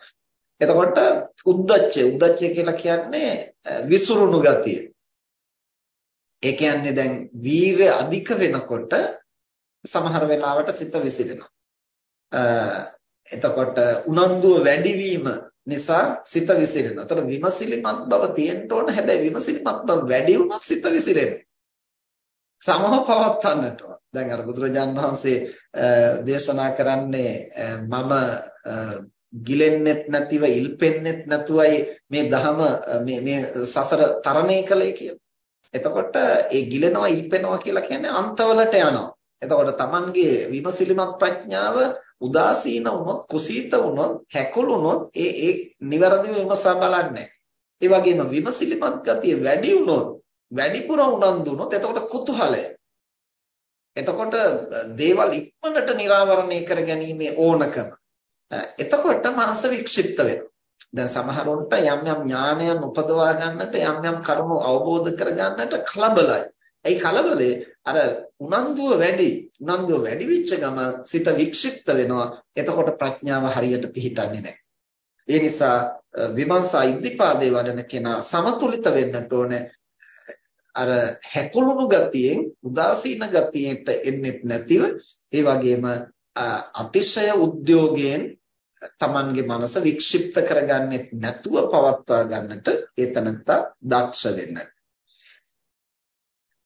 එතකොට උද්දච්චය උද්දච්චය කියලා කියන්නේ විසුරුණු ගතිය. ඒ කියන්නේ දැන් වීරය අධික වෙනකොට සමහර වෙලාවට සිත විසිරෙනවා. එතකොට උනන්දුව වැඩිවීම නිසා සිත විසිරෙනවා. එතකොට විමසිලිමත් බව තියෙන්න ඕන. හැබැයි විමසිලිමත් බව වැඩි වුණොත් සිත විසිරෙනවා. සමව පවත්වන්නට ඕන. දැන් අර බුදුරජාණන් වහන්සේ දේශනා කරන්නේ මම ගිලෙන්නෙත් නැතිව ඉල්පෙන්නෙත් නැතුවයි මේ ධහම මේ මේ සසර තරණය කළේ කියලා. එතකොට ඒ ගිලෙනවා ඉල්පෙනවා කියලා කියන්නේ අන්තවලට යනවා. එතකොට Tamanගේ විමසිලිමත් ප්‍රඥාව උදාසීන වුණොත්, කුසීත වුණොත්, හැකුළුනොත් ඒ ඒ નિවරදිව විමසා බලන්නේ. ඒ වගේම විමසිලිමත් ගතිය වැඩි වුණොත්, වැඩිපුර උනන්දු වුණොත් එතකොට කුතුහලය. එතකොට දේවල් ඉක්මනට निराවරණය කර ගැනීමේ ඕනකම. එතකොට මනස වික්ෂිප්ත වෙනවා. දැන් සමහරුන්ට යම් යම් ඥානයන් උපදවා ගන්නට යම් යම් කරුණු අවබෝධ කර ගන්නට කලබලයි. ඒ කලබලේ අර උනන්දුව වැඩි උනන්දුව වැඩි වෙච්ච ගම සිත වික්ෂිප්ත වෙනවා. එතකොට ප්‍රඥාව හරියට පිහිටන්නේ නැහැ. ඒ නිසා විමර්ශා ඉද්ධිපාදේ වඩන කෙනා සමතුලිත වෙන්නට ඕනේ. අර හැකුළුණු ගතියෙන් උදාසීන ගතියට එන්නෙත් නැතිව ඒ වගේම අතිශය උද්‍යෝගයෙන් Tamanගේ මනස වික්ෂිප්ත කරගන්නෙත් නැතුව පවත්වා ගන්නට ඒ තනත්තා දක්ෂ වෙන්න.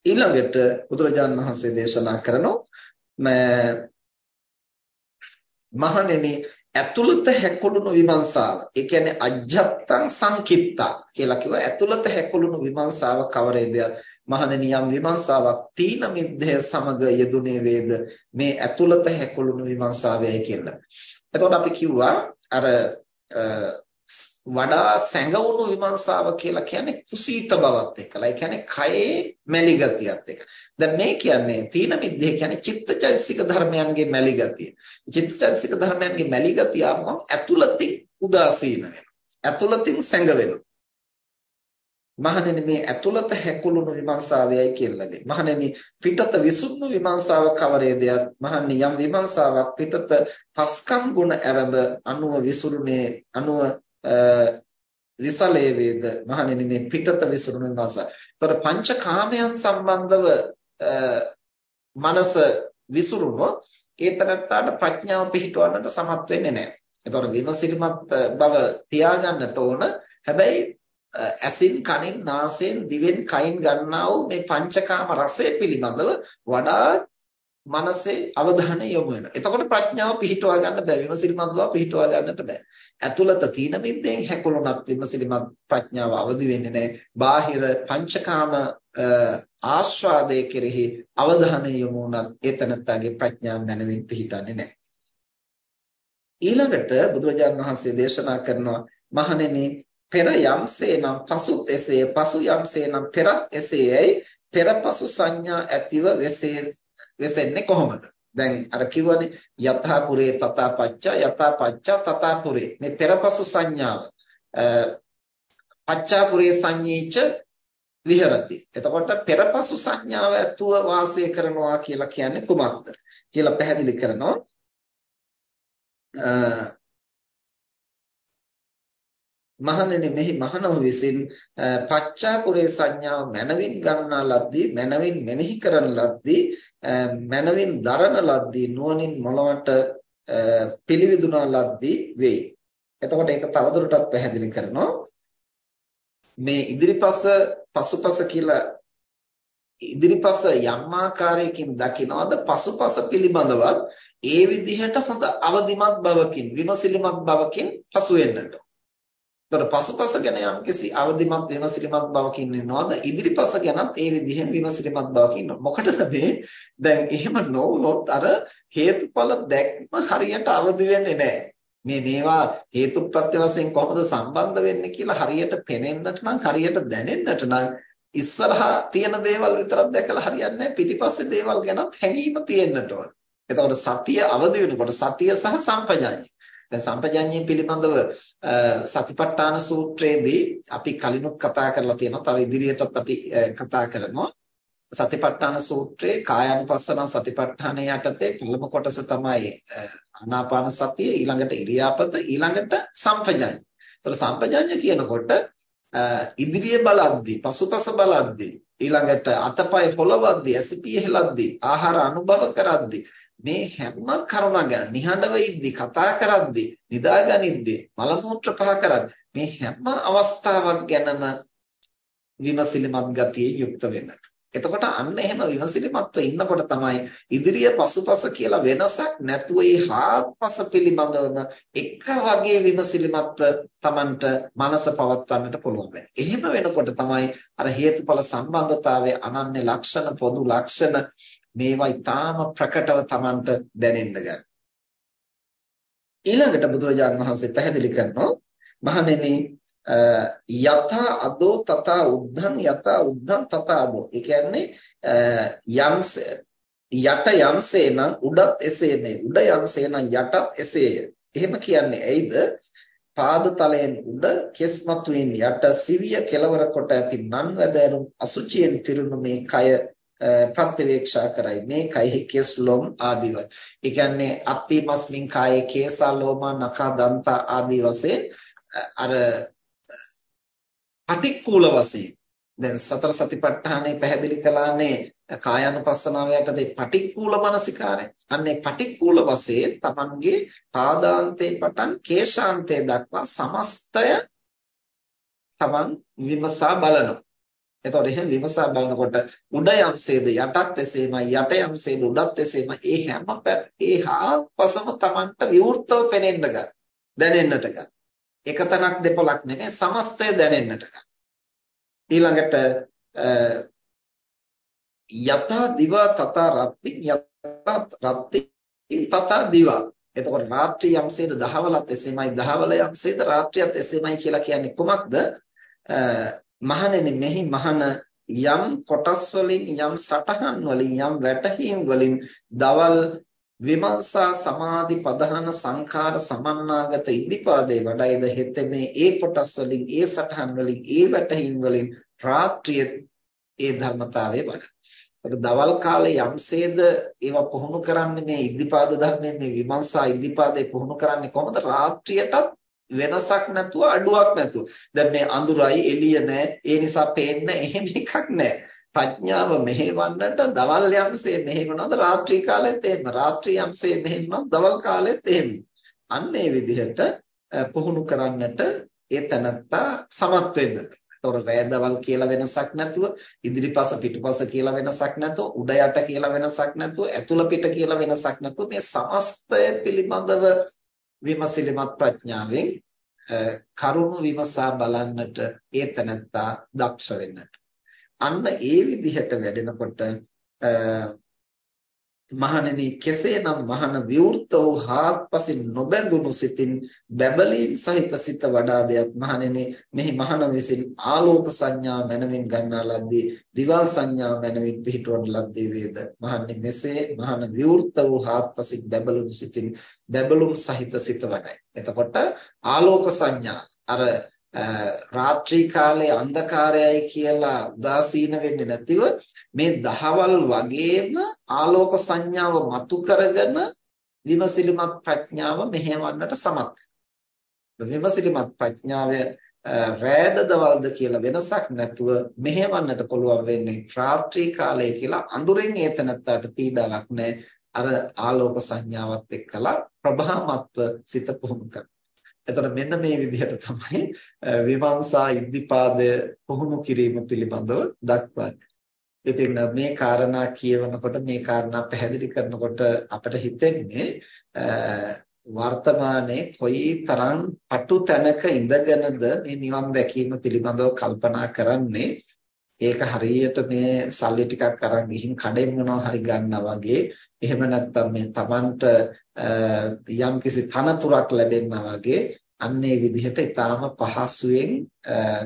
ඊළඟට බුදුරජාණන් වහන්සේ දේශනා කරනවා මහණෙනි ඇතුළත හැකුළුණු විමර්ශාව. ඒ කියන්නේ අජ්ජත්තං සංකිට්තා කියලා කිව්වා. ඇතුළත හැකුළුණු විමර්ශාව කවරේද? මහණෙනි යම් විමර්ශාවක් තීන මිද්දය සමග යෙදුනේ වේද මේ ඇතුළත හැකුළුණු විමර්ශාවයයි කියලා. එතකොට අපි කිව්වා අර වඩා සැඟවුණු විමර්ශාව කියලා කියන්නේ කුසීත බවත් එක්කලා. ඒ කියන්නේ කයේ මැලි ගතියත් එක්ක. දැන් මේ කියන්නේ තීන මිද්දේ කියන්නේ චිත්තචෛසික ධර්මයන්ගේ මැලි ගතිය. චිත්තචෛසික ධර්මයන්ගේ මැලි ගතිය ආවම ඇතුළතින් උදාසීන වෙනවා. ඇතුළතින් සැඟ වෙනවා. මහණෙනි මේ ඇතුළත හැකුළුණු විමර්ශාවයයි කියලා මහණෙනි පිටත විසුණු විමර්ශාව කවරේද? මහණනි යම් විමර්ශාවක් පිටත පස්කම් ගුණ ඇරඹ අනුව විසුරුනේ අනුව විසලේ වේද මහණෙනි මේ පිටත විසුරුණු විමර්ශාව. ඒතර පංචකාමයන් සම්බන්ධව මනස විසුරුනොත් ඒ තරත්තාට ප්‍රඥාව පිහිටවන්නට සමත් වෙන්නේ නැහැ. ඒතකොට විමසිලිමත් බව තියාගන්නට ඕන. හැබැයි ඇසින් කනින් නාසයෙන් දිවෙන් කයින් ගන්නා වූ මේ පංචකාම රසය පිළිබඳව වඩා මනසේ අවධානය යොමු වෙනවා. එතකොට ප්‍රඥාව පිහිටවා ගන්න බෑ. විමසිලිමත් බව පිහිටවා ගන්නට බෑ. ඇතුළත තීන මිද්දෙන් හැකුළුණත් විමසිලිමත් ප්‍රඥාව අවදි වෙන්නේ නැහැ. බාහිර පංචකාම ආස්වාදයේ කෙරෙහි අවධානය යොමු වුණත් ඒතනත්තාගේ ප්‍රඥාව මනමින් පිහිටන්නේ නැහැ. ඊළඟට බුදුරජාණන් වහන්සේ දේශනා කරනවා මහණෙනි පෙර යම්සේනම් පසුත් එසේ පසු යම්සේනම් පෙරත් එසේයි පෙරපසු සංඥා ඇතිව වෙසේ වෙසෙන්නේ කොහොමද? දැන් අර කිව්වනේ යථා පුරේ තථා පච්චා යථා පච්චා තථා පුරේ මේ පෙරපසු සංඥාව. පච්චා පුරේ සංඤීච විහෙරති. එතකොට පෙරපසු සංඥාව ඇතුව වාසය කරනවා කියලා කියන්නේ කුමක්ද කියලා පැහැදිලි කරනවා. මහණෙනි මෙහි මහණව විසින් පච්චාපුරේ සංඥාව මනවින් ගන්නා ලද්දී මනවින් මෙනෙහි කරන ලද්දී මනවින් දරන ලද්දී නුවණින් මොළවට පිළිවිදුනා ලද්දී වෙයි. එතකොට ඒක තවදුරටත් පැහැදිලි කරනවා මේ ඉදිරිපස පසුපස කියලා ඉදිරිපස යම් ආකාරයකින් දකිනවද පසුපස පිළිබඳවත් ඒ විදිහට හොඳ අවදිමත් බවකින් විමසිලිමත් බවකින් පසු වෙන්නට එතකොට පසුපස ගැන යම්කිසි අවදිමත් විමසිලිමත් බවකින් ඉන්නවද ඉදිරිපස ගැනත් ඒ විදිහෙන් විමසිලිමත් බවකින් ඉන්නවා මොකටද මේ? දැන් එහෙම නොවුනොත් අර හේතුඵල දැක්ම හරියට අවදි වෙන්නේ නැහැ. මේ මේවා හේතු ප්‍රත්‍ය වශයෙන් කොහොමද සම්බන්ධ වෙන්නේ කියලා හරියට පේනෙන්නට නම් හරියට දැනෙන්නට නම් ඉස්සරහා තියෙන දේවල් විතරක් දැකලා හරියන්නේ නැහැ. පිටිපස්සේ දේවල් ගැනත් හැඟීම තියෙන්නට ඕන. එතකොට සතිය අවදි වෙනකොට සතිය සහ සම්පජාඤ්ඤය. දැන් සම්පජඤ්ඤය පිළිබඳව සතිපට්ඨාන සූත්‍රයේදී අපි කලිනුත් කතා කරලා තියෙනවා. තව ඉදිරියටත් අපි කතා කරනවා. සතිපට්ඨාන සූත්‍රයේ කායानुපස්සන සතිපට්ඨාන යටතේ පළමු කොටස තමයි ආනාපාන සතිය ඊළඟට ඉරියාපත ඊළඟට සම්පජඤ්ඤය. ඒතර සම්පජඤ්ඤය කියනකොට ඉදිරිය බලද්දී පසුපස බලද්දී ඊළඟට අතපය පොළවද්දී ඇසිපිය හෙලද්දී ආහාර අනුභව කරද්දී මේ හැම කරුණක් ගැන නිහඬව ඉද්දි කතා කරද්දි නිදාගනිද්දි මල මුත්‍ර පහ කරද්දි මේ හැම අවස්ථාවක් ගැනම විමසිලිමත් ගතියේ යුක්ත වෙන්න. එතකොට අන්න එහෙම විමසිලිමත්ව ඉන්නකොට තමයි ඉදිරිය පසුපස කියලා වෙනසක් නැතුව ඒ හාත්පස පිළිබඳවම එක වගේ විමසිලිමත්ව Tamanට මනස පවත්වන්නට පුළුවන් වෙන්නේ. එහෙම වෙනකොට තමයි අර හේතුඵල සම්බන්ධතාවයේ අනන්‍ය ලක්ෂණ පොදු ලක්ෂණ මේවා ඊටාම ප්‍රකටව Tamanට දැනෙන්න ගන්න. ඊළඟට බුදුරජාණන් වහන්සේ පැහැදිලි කරනවා මහණෙනි යතා අදෝ තතා උද්ධං යතා උද්ධං තතා අදෝ. ඒ කියන්නේ යම්ස යට යම්සේ නම් උඩත් එසේනේ උඩ යම්සේ නම් යටත් එසේය. එහෙම කියන්නේ ඇයිද? පාද තලයෙන් උඩ කෙස් මතුවෙන් යට සිවිය කෙලවර කොට ඇති නන් වැදෑරුම් අසුචියෙන් පිරුණු මේ කය ප්‍රත්‍යවේක්ෂා කරයි මේ කයිහි කෙස් ලොම් ආදී වශයෙන්. ඒ කියන්නේ අත්තිමස්මින් කායේ කේසා ලෝමා නඛා දන්තා ආදී වශයෙන් අර පටික්කුල වශයෙන් දැන් සතර සතිපට්ඨානෙ පැහැදිලි කළානේ කායानुපස්සනාව යටතේ පටික්කුල මනසිකාරය. අන්නේ පටික්කුල වශයෙන් තමන්ගේ පාදාන්තේ පටන් කේශාන්තේ දක්වා සමස්තය තමන් විමසා බලනවා. එතකොට එහෙම විමසා බලනකොට උඩ යම්සේද යටත් එසේමයි යට යම්සේද උඩත් එසේමයි ඒ හැම ඒ හාත්පසම තමන්ට විවෘතව පෙනෙන්න ගන්න. දැනෙන්නට ගන්න. එක තනක් දෙපොලක් නෙමෙයි සමස්තය දැනෙන්නට ගන්න. ඊළඟට යතා දිවා තතා රත්ති යතා රත්ති තතා දිවා එතකොට රාත්‍රී යම්සේද දහවලත් එසේමයි දහවල යම්සේද රාත්‍රියත් එසේමයි කියලා කියන්නේ කොමක්ද මහණෙනි මෙහි මහන යම් කොටස් වලින් යම් සටහන් වලින් යම් වැටහීම් වලින් දවල් විමර්ශා සමාධි පදහන සංඛාර සමන්නාගත ඉදිපාදේ වඩයිද හෙතෙමේ ඒ කොටස් වලින් ඒ සටහන් වලින් ඒ වැටහීම් වලින් රාත්‍රිය ඒ ධර්මතාවය වඩ. ඒක දවල් කාලේ යම්සේද ඒවා පුහුණු කරන්නේ මේ ඉදිපාද ධර්මයෙන් මේ විමර්ශා ඉදිපාදේ පුහුණු කරන්නේ කොහොමද රාත්‍රියටත් වෙනසක් නැතුව අඩුවක් නැතුව. දැන් මේ අඳුරයි එළිය නැහැ. ඒ නිසා පේන්න එහෙම එකක් නැහැ. ප්‍රඥාව මෙහෙවන්නට දවල් යම්සේ මෙහෙවනවද රාත්‍රී කාලෙත් එහෙම. රාත්‍රී යම්සේ මෙහෙවනවද දවල් කාලෙත් එහෙම. අන්න ඒ විදිහට පුහුණු කරන්නට ඒ තනත්තා සමත් වෙන්න. ඒතොර රෑදවල් කියලා වෙනසක් නැතුව ඉදිරිපස පිටුපස කියලා වෙනසක් නැතුව උඩ යට කියලා වෙනසක් නැතුව ඇතුළ පිට කියලා වෙනසක් නැතුව මේ සමස්තය පිළිබඳව විමසිලිමත් ප්‍රඥාවෙන් කරුණු විමසා බලන්නට ඒ තැනත්තා දක්ෂ වෙන්නට. අන්න ඒ විදිහට වැඩෙනකොට මහණෙනි කෙසේනම් මහණ විවෘත වූ හාත්පසින් නොබැඳුණු සිතින් බැබලීම් සහිත සිත වඩා දෙයක් මහණෙනි. මෙහි මහණ විසින් ආලෝක සංඥා මනමින් ගන්නා ලද්දේ දිවා සංඥා මනමින් පිහිටවන ලද්දේ වේද? මහණෙනි මෙසේ මහණ විවෘත වූ හාත්පසින් බැබළුණු සිතින් බැබලුම් සහිත සිත වඩයි. එතකොට ආලෝක සංඥා අර රාත්‍රී කාලයේ අන්ධකාරයයි කියලා උදාසීන වෙන්නේ නැතිව මේ දහවල් වගේම ආලෝක සංඥාව මතු කරගෙන විමසිලිමත් ප්‍රඥාව මෙහෙවන්නට සමත්. විමසිලිමත් ප්‍රඥාව රෑද දවල්ද කියලා වෙනසක් නැතුව මෙහෙවන්නට පුළුවන් වෙන්නේ රාත්‍රී කාලයේ කියලා අඳුරෙන් ඒතනත්තට පීඩාවක් නැහැ. අර ආලෝක සංඥාවත් එක්කලා ප්‍රභාමත්ව සිත පුහුණු කරනවා. එතකොට මෙන්න මේ විදිහට තමයි විමර්ශා ඉද්ධිපාදය පුහුණු කිරීම පිළිබඳව දක්වන්නේ. ඉතින් මේ කාරණා කියවනකොට මේ කාරණා පැහැදිලි කරනකොට අපිට හිතෙන්නේ වර්තමානයේ කොයි තරම් පටු තැනක ඉඳගෙනද මේ නිවන් දැකීම පිළිබඳව කල්පනා කරන්නේ ඒක හරියට මේ සල්ලි ටිකක් අරන් ගිහින් කඩෙන් මොනවා හරි ගන්නවා වගේ එහෙම නැත්නම් මේ Tamanට යම්කිසි තනතුරක් ලැබෙනවා වගේ අන්නේ විදිහට ඊටාම පහසුවෙන්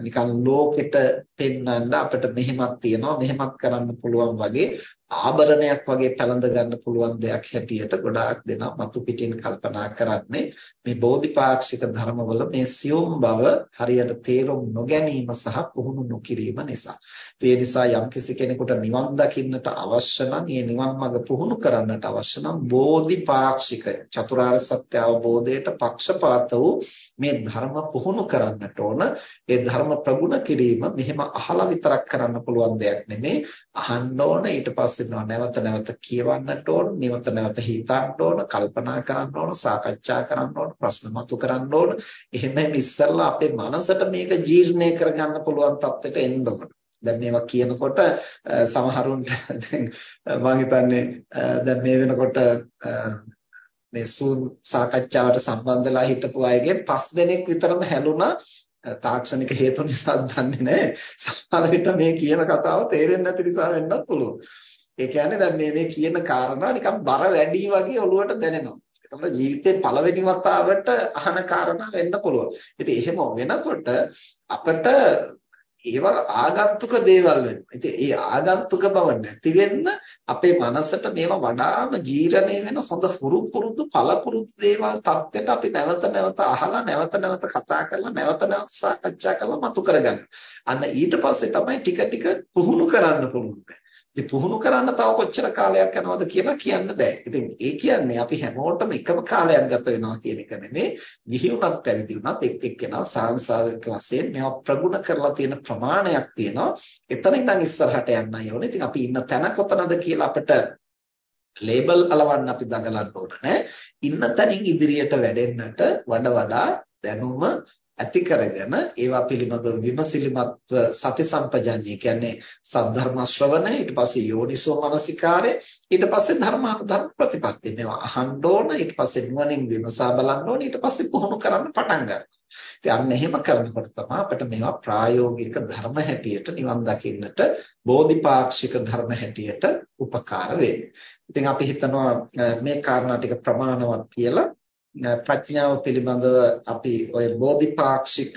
නිකන් ලෝකෙට පෙන්වන්න අපිට මෙහෙමක් තියනවා. මෙහෙමක් කරන්න පුළුවන් වගේ ආභරණයක් වගේ පැලඳ ගන්න පුළුවන් දෙයක් හැටියට ගොඩාක් දෙනා මතු පිටින් කල්පනා කරන්නේ මේ බෝධිපාක්ෂික ධර්මවල මේ සියුම් බව හරියට තේරුම් නොගැනීම සහ පුහුණු නොකිරීම නිසා. ඒ නිසා යම්කිසි කෙනෙකුට නිවන් දකින්නට අවශ්‍ය නම් මේ නිවන් මඟ පුහුණු කරන්නට අවශ්‍ය නම් බෝධිපාක්ෂික චතුරාර්ය සත්‍ය අවබෝධයට පක්ෂපාත වූ මේ ධර්ම පුහුණු කරන්නට ඕන. ඒ ධර්ම ප්‍රගුණ කිරීම මෙහෙම අහලා විතරක් කරන්න පුළුවන් දෙයක් නෙමෙයි. අහන්න ඕන ඊට පස්සේ නැවත නැවත කියවන්නට ඕන, නැවත නැවත හිතන්න ඕන, කල්පනා කරන්න ඕන, සාකච්ඡා කරන්න ඕන, ප්‍රශ්න මතු කරන්න ඕන. එහෙම ඉස්සෙල්ලා අපේ මනසට මේක ජීර්ණය කරගන්න පුළුවන් තත්ත්වයට එන්න ඕන. දැන් මේවා කියනකොට සමහරුන්ට දැන් මම හිතන්නේ දැන් මේ වෙනකොට මේ සූම් සාකච්ඡාවට සම්බන්ධලා හිටපු අයගෙන් පස් දෙනෙක් විතරම හැලුණා තාක්ෂණික හේතු නිසා දන්නේ නැහැ. සමහර විට මේ කියන කතාව තේරෙන්නේ නැති නිසා වෙන්නත් පුළුවන්. ඒ කියන්නේ දැන් මේ මේ කියන කාරණා නිකන් බර වැඩි වගේ ඔළුවට දැනෙනවා. ඒකවල ජීවිතේ පළවෙනි වතාවට අහන කාරණා වෙන්න පුළුවන්. ඉතින් එහෙම වෙනකොට අපිට ඒවා ආගන්තුක දේවල් වෙනවා. ඉතින් ඒ ආගන්තුක බව නැති වෙන්න අපේ මනසට මේවා වඩාම ජීර්ණය වෙන හොඳ හුරු පුරුදු පළපුරුදු දේවල් தත්ත්වයට අපි නැවත නැවත අහලා නැවත නැවත කතා කරලා නැවත නැවත සාකච්ඡා කරලා මතු කරගන්න. අන්න ඊට පස්සේ තමයි ටික ටික පුහුණු කරන්න පුළුවන්. ඉතින් පුහුණු කරන්න තව කොච්චර කාලයක් යනවද කියලා කියන්න බෑ. ඉතින් ඒ කියන්නේ අපි හැමෝටම එකම කාලයක් ගත වෙනවා කියන එක නෙමෙයි. ගිහි වුණත් පැවිදි වුණත් එක් එක්කෙනා සාංශාරික වශයෙන් මේවා ප්‍රගුණ කරලා තියෙන ප්‍රමාණයක් තියෙනවා. එතන ඉඳන් ඉස්සරහට යන්නයි ඕනේ. ඉතින් අපි ඉන්න තැන කොතනද කියලා අපිට ලේබල් අලවන්න අපි දඟලන්න ඕන නෑ. ඉන්න තැනින් ඉදිරියට වැඩෙන්නට වඩා වඩා දැනුම ඇති කරගෙන ඒවා පිළිබඳව විමසිලිමත්ව සති සම්පජාඤ්ඤය කියන්නේ සද්ධර්ම ශ්‍රවණය ඊට පස්සේ යෝනිසෝ මනසිකාරය ඊට පස්සේ ධර්මානුධර්ම ප්‍රතිපත්තිය මේවා අහන්න ඕන ඊට පස්සේ නුවණින් විමසා බලන්න ඕන ඊට පස්සේ පුහුණු කරන්න පටන් ගන්නවා ඉතින් අන්න එහෙම කරනකොට තමයි අපිට මේවා ප්‍රායෝගික ධර්ම හැටියට නිවන් දකින්නට බෝධිපාක්ෂික ධර්ම හැටියට උපකාර වෙන්නේ. ඉතින් අපි හිතනවා මේ කාරණා ටික ප්‍රමාණවත් කියලා ප්‍රඥාව පිළිබඳව අපි ওই බෝධිපාක්ෂික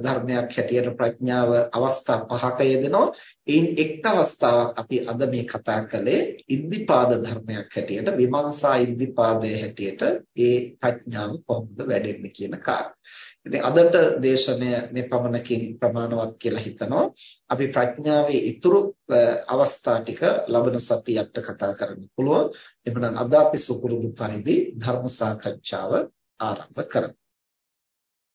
ධර්මයක් හැටියට ප්‍රඥාව අවස්ථා පහක යෙදෙනවා. එයින් එක් අවස්ථාවක් අපි අද මේ කතා කළේ ඉද්ධිපාද ධර්මයක් හැටියට විමර්ශා ඉද්ධිපාදයේ හැටියට ඒ ප්‍රඥාව කොහොමද වැඩෙන්නේ කියන කාරණා. ඉතින් අදට දේශනය මේ පමණකින් ප්‍රමාණවත් කියලා හිතනවා. අපි ප්‍රඥාවේ ඉතුරු අවස්ථා ටික ලබන සතියට කතා කරන්න පුළුවන්. එහෙනම් අද අපි සුපුරුදු පරිදි ධර්ම සාකච්ඡාව ආරම්භ කරමු.